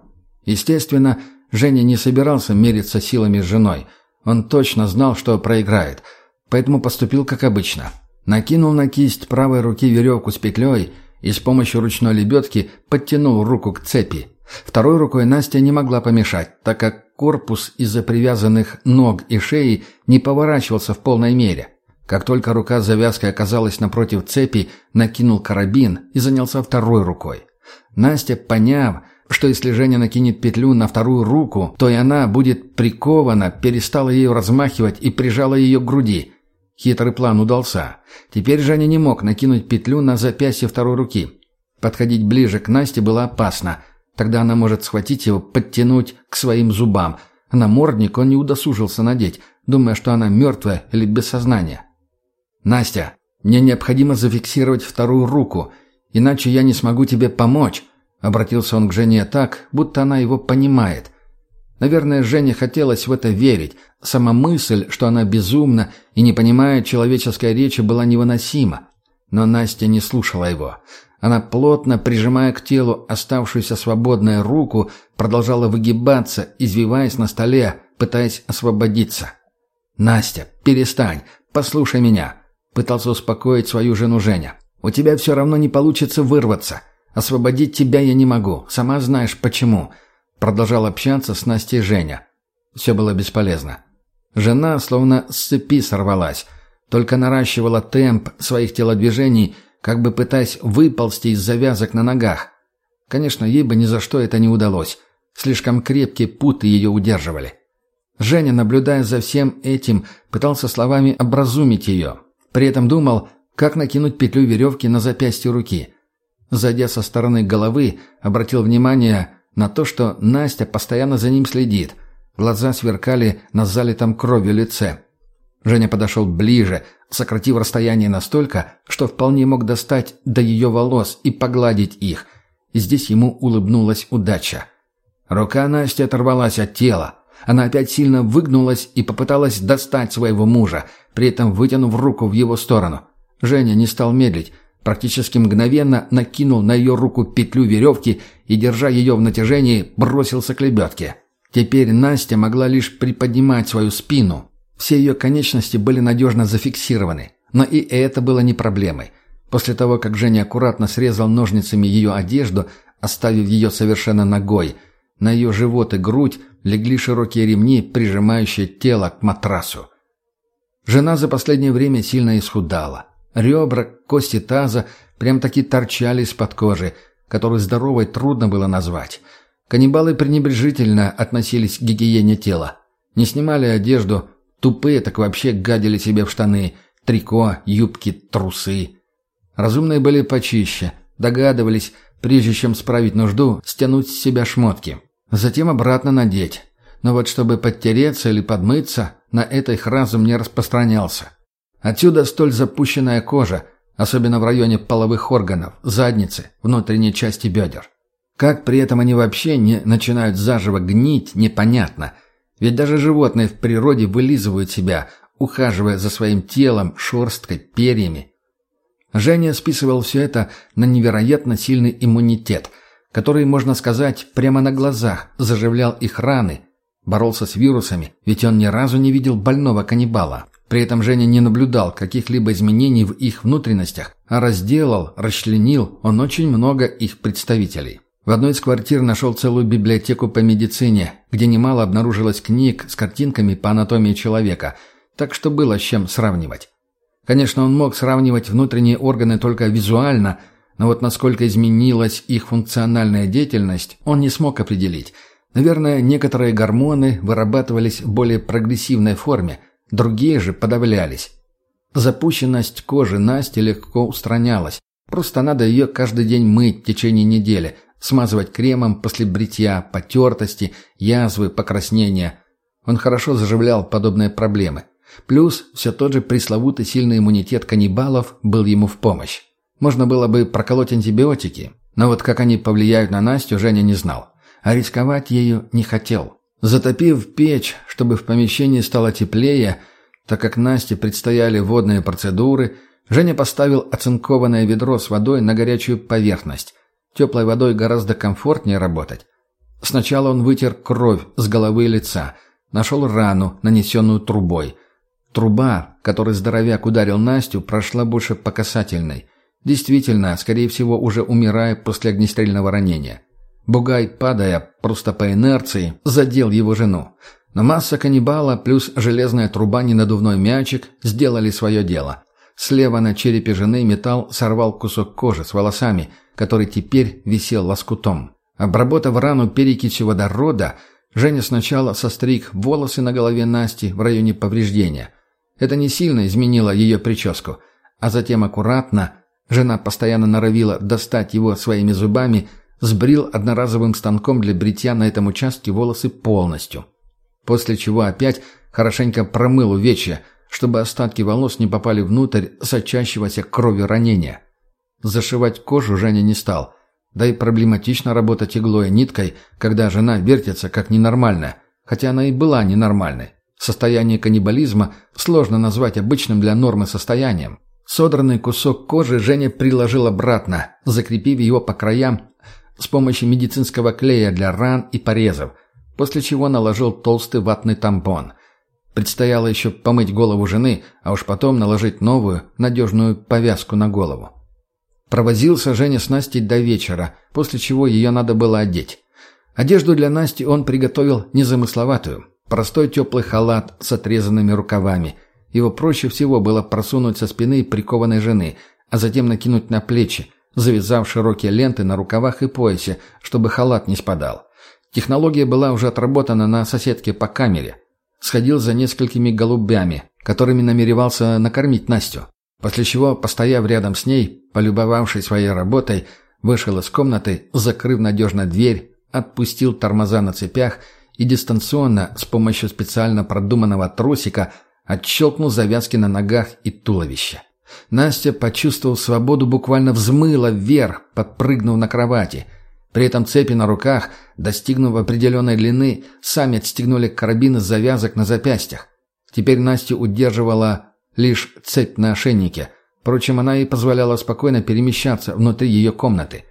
Естественно, Женя не собирался мериться силами с женой. Он точно знал, что проиграет, поэтому поступил как обычно. Накинул на кисть правой руки веревку с петлей и с помощью ручной лебедки подтянул руку к цепи. Второй рукой Настя не могла помешать, так как корпус из-за привязанных ног и шеи не поворачивался в полной мере. Как только рука с завязкой оказалась напротив цепи, накинул карабин и занялся второй рукой. Настя, поняв, что если Женя накинет петлю на вторую руку, то и она будет прикована, перестала ею размахивать и прижала ее к груди. Хитрый план удался. Теперь Женя не мог накинуть петлю на запястье второй руки. Подходить ближе к Насте было опасно. Тогда она может схватить его, подтянуть к своим зубам. А намордник он не удосужился надеть, думая, что она мертвая или без сознания. «Настя, мне необходимо зафиксировать вторую руку, иначе я не смогу тебе помочь», — обратился он к Жене так, будто она его понимает. Наверное, Жене хотелось в это верить. Сама мысль, что она безумна и не понимает человеческой речи, была невыносима. Но Настя не слушала его. Она, плотно прижимая к телу оставшуюся свободную руку, продолжала выгибаться, извиваясь на столе, пытаясь освободиться. «Настя, перестань! Послушай меня!» Пытался успокоить свою жену Женя. «У тебя все равно не получится вырваться. Освободить тебя я не могу. Сама знаешь почему». Продолжал общаться с Настей Женя. Все было бесполезно. Жена словно с цепи сорвалась. Только наращивала темп своих телодвижений, как бы пытаясь выползти из завязок на ногах. Конечно, ей бы ни за что это не удалось. Слишком крепкие путы ее удерживали. Женя, наблюдая за всем этим, пытался словами образумить ее, при этом думал, как накинуть петлю веревки на запястье руки. Зайдя со стороны головы, обратил внимание на то, что Настя постоянно за ним следит. Глаза сверкали на залитом кровью лице. Женя подошел ближе, сократив расстояние настолько, что вполне мог достать до ее волос и погладить их. Здесь ему улыбнулась удача. Рука Насти оторвалась от тела. Она опять сильно выгнулась и попыталась достать своего мужа, при этом вытянув руку в его сторону. Женя не стал медлить, практически мгновенно накинул на ее руку петлю веревки и, держа ее в натяжении, бросился к лебедке. Теперь Настя могла лишь приподнимать свою спину. Все ее конечности были надежно зафиксированы. Но и это было не проблемой. После того, как Женя аккуратно срезал ножницами ее одежду, оставив ее совершенно ногой, на ее живот и грудь легли широкие ремни, прижимающие тело к матрасу. Жена за последнее время сильно исхудала. Ребра, кости таза прям-таки торчали из-под кожи, которую здоровой трудно было назвать. Каннибалы пренебрежительно относились к гигиене тела. Не снимали одежду, тупые так вообще гадили себе в штаны, трико, юбки, трусы. Разумные были почище, догадывались, прежде чем справить нужду, стянуть с себя шмотки. Затем обратно надеть. Но вот чтобы подтереться или подмыться, на это их разум не распространялся. Отсюда столь запущенная кожа, особенно в районе половых органов, задницы, внутренней части бедер. Как при этом они вообще не начинают заживо гнить, непонятно. Ведь даже животные в природе вылизывают себя, ухаживая за своим телом, шерсткой, перьями. Женя списывал все это на невероятно сильный иммунитет, который, можно сказать, прямо на глазах заживлял их раны, боролся с вирусами, ведь он ни разу не видел больного каннибала. При этом Женя не наблюдал каких-либо изменений в их внутренностях, а разделал, расчленил он очень много их представителей. В одной из квартир нашел целую библиотеку по медицине, где немало обнаружилось книг с картинками по анатомии человека, так что было с чем сравнивать. Конечно, он мог сравнивать внутренние органы только визуально, но вот насколько изменилась их функциональная деятельность, он не смог определить. Наверное, некоторые гормоны вырабатывались в более прогрессивной форме, другие же подавлялись. Запущенность кожи Насти легко устранялась. Просто надо ее каждый день мыть в течение недели – смазывать кремом после бритья, потертости, язвы, покраснения. Он хорошо заживлял подобные проблемы. Плюс все тот же пресловутый сильный иммунитет каннибалов был ему в помощь. Можно было бы проколоть антибиотики, но вот как они повлияют на Настю, Женя не знал. А рисковать ею не хотел. Затопив печь, чтобы в помещении стало теплее, так как Насте предстояли водные процедуры, Женя поставил оцинкованное ведро с водой на горячую поверхность, Теплой водой гораздо комфортнее работать. Сначала он вытер кровь с головы и лица, нашел рану, нанесенную трубой. Труба, которой здоровяк ударил Настю, прошла больше по касательной. Действительно, скорее всего, уже умирая после огнестрельного ранения. Бугай, падая, просто по инерции, задел его жену. Но масса каннибала плюс железная труба ненадувной мячик сделали свое дело. Слева на черепе жены металл сорвал кусок кожи с волосами – который теперь висел лоскутом. Обработав рану перекисью водорода, Женя сначала состриг волосы на голове Насти в районе повреждения. Это не сильно изменило ее прическу, а затем аккуратно, жена постоянно норовила достать его своими зубами, сбрил одноразовым станком для бритья на этом участке волосы полностью. После чего опять хорошенько промыл увечья, чтобы остатки волос не попали внутрь сочащегося крови ранения. Зашивать кожу Женя не стал. Да и проблематично работать иглой и ниткой, когда жена вертится как ненормальная, хотя она и была ненормальной. Состояние каннибализма сложно назвать обычным для нормы состоянием. Содранный кусок кожи Женя приложил обратно, закрепив его по краям с помощью медицинского клея для ран и порезов, после чего наложил толстый ватный тампон. Предстояло еще помыть голову жены, а уж потом наложить новую, надежную повязку на голову. Провозился Женя с Настей до вечера, после чего ее надо было одеть. Одежду для Насти он приготовил незамысловатую. Простой теплый халат с отрезанными рукавами. Его проще всего было просунуть со спины прикованной жены, а затем накинуть на плечи, завязав широкие ленты на рукавах и поясе, чтобы халат не спадал. Технология была уже отработана на соседке по камере. Сходил за несколькими голубями, которыми намеревался накормить Настю. После чего, постояв рядом с ней, полюбовавшись своей работой, вышел из комнаты, закрыв надежно дверь, отпустил тормоза на цепях и дистанционно, с помощью специально продуманного тросика, отщелкнул завязки на ногах и туловище. Настя, почувствовав свободу, буквально взмыла вверх, подпрыгнув на кровати. При этом цепи на руках, достигнув определенной длины, сами отстегнули карабины завязок на запястьях. Теперь Настя удерживала лишь цепь на ошейнике. Впрочем, она и позволяла спокойно перемещаться внутри ее комнаты.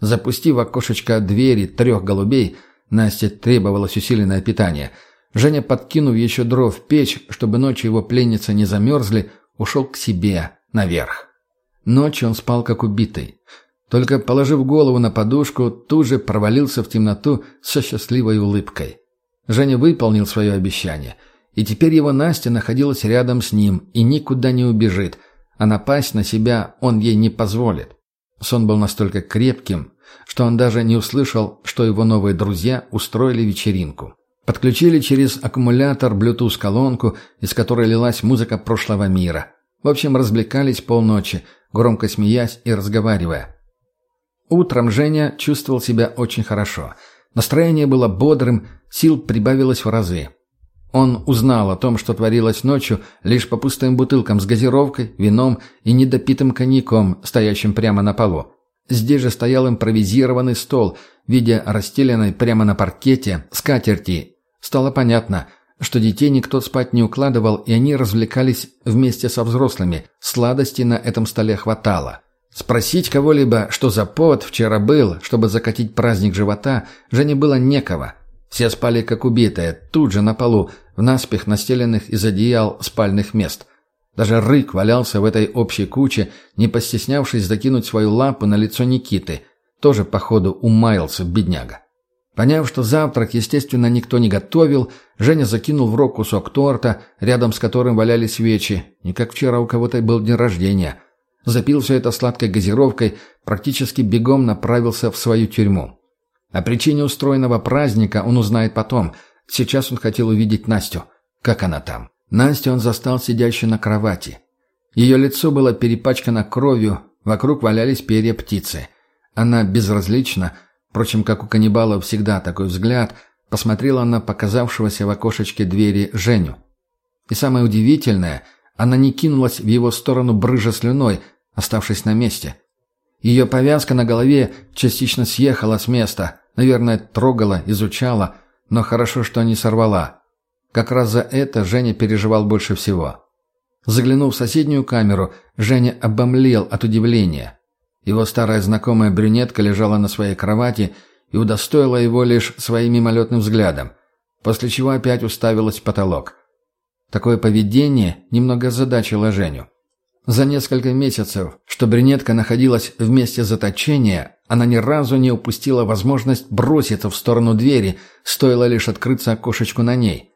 Запустив окошечко двери трех голубей, Насте требовалось усиленное питание. Женя, подкинув еще дров в печь, чтобы ночью его пленницы не замерзли, ушел к себе, наверх. Ночью он спал как убитый. Только положив голову на подушку, тут же провалился в темноту со счастливой улыбкой. Женя выполнил свое обещание – и теперь его Настя находилась рядом с ним и никуда не убежит, а напасть на себя он ей не позволит. Сон был настолько крепким, что он даже не услышал, что его новые друзья устроили вечеринку. Подключили через аккумулятор Bluetooth-колонку, из которой лилась музыка прошлого мира. В общем, развлекались полночи, громко смеясь и разговаривая. Утром Женя чувствовал себя очень хорошо. Настроение было бодрым, сил прибавилось в разы. Он узнал о том, что творилось ночью, лишь по пустым бутылкам с газировкой, вином и недопитым коньяком, стоящим прямо на полу. Здесь же стоял импровизированный стол, видя расстеленной прямо на паркете скатерти, стало понятно, что детей никто спать не укладывал, и они развлекались вместе со взрослыми. Сладости на этом столе хватало. Спросить кого-либо, что за повод вчера был, чтобы закатить праздник живота, Жене было некого. Все спали как убитые, тут же на полу, в наспех настеленных из одеял спальных мест. Даже рык валялся в этой общей куче, не постеснявшись закинуть свою лапу на лицо Никиты. Тоже, походу, умаялся бедняга. Поняв, что завтрак, естественно, никто не готовил, Женя закинул в рот кусок торта, рядом с которым валялись свечи, не как вчера у кого-то был день рождения. Запил все это сладкой газировкой, практически бегом направился в свою тюрьму. О причине устроенного праздника он узнает потом. Сейчас он хотел увидеть Настю. Как она там? Настю он застал сидящей на кровати. Ее лицо было перепачкано кровью, вокруг валялись перья птицы. Она безразлично, впрочем, как у каннибалов всегда такой взгляд, посмотрела на показавшегося в окошечке двери Женю. И самое удивительное, она не кинулась в его сторону брыжа слюной, оставшись на месте. Ее повязка на голове частично съехала с места, наверное, трогала, изучала, но хорошо, что не сорвала. Как раз за это Женя переживал больше всего. Заглянув в соседнюю камеру, Женя обомлел от удивления. Его старая знакомая брюнетка лежала на своей кровати и удостоила его лишь своим мимолетным взглядом, после чего опять уставилась в потолок. Такое поведение немного озадачило Женю. За несколько месяцев, что брюнетка находилась в месте заточения, она ни разу не упустила возможность броситься в сторону двери, стоило лишь открыться окошечку на ней.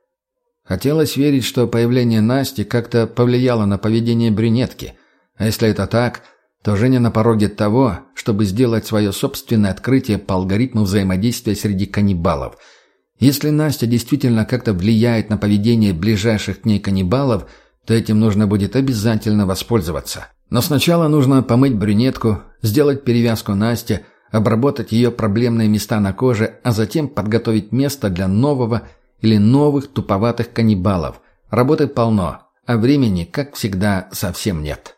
Хотелось верить, что появление Насти как-то повлияло на поведение брюнетки. А если это так, то Женя на пороге того, чтобы сделать свое собственное открытие по алгоритму взаимодействия среди каннибалов. Если Настя действительно как-то влияет на поведение ближайших к ней каннибалов, то этим нужно будет обязательно воспользоваться. Но сначала нужно помыть брюнетку, сделать перевязку Насте, обработать ее проблемные места на коже, а затем подготовить место для нового или новых туповатых каннибалов. Работы полно, а времени, как всегда, совсем нет.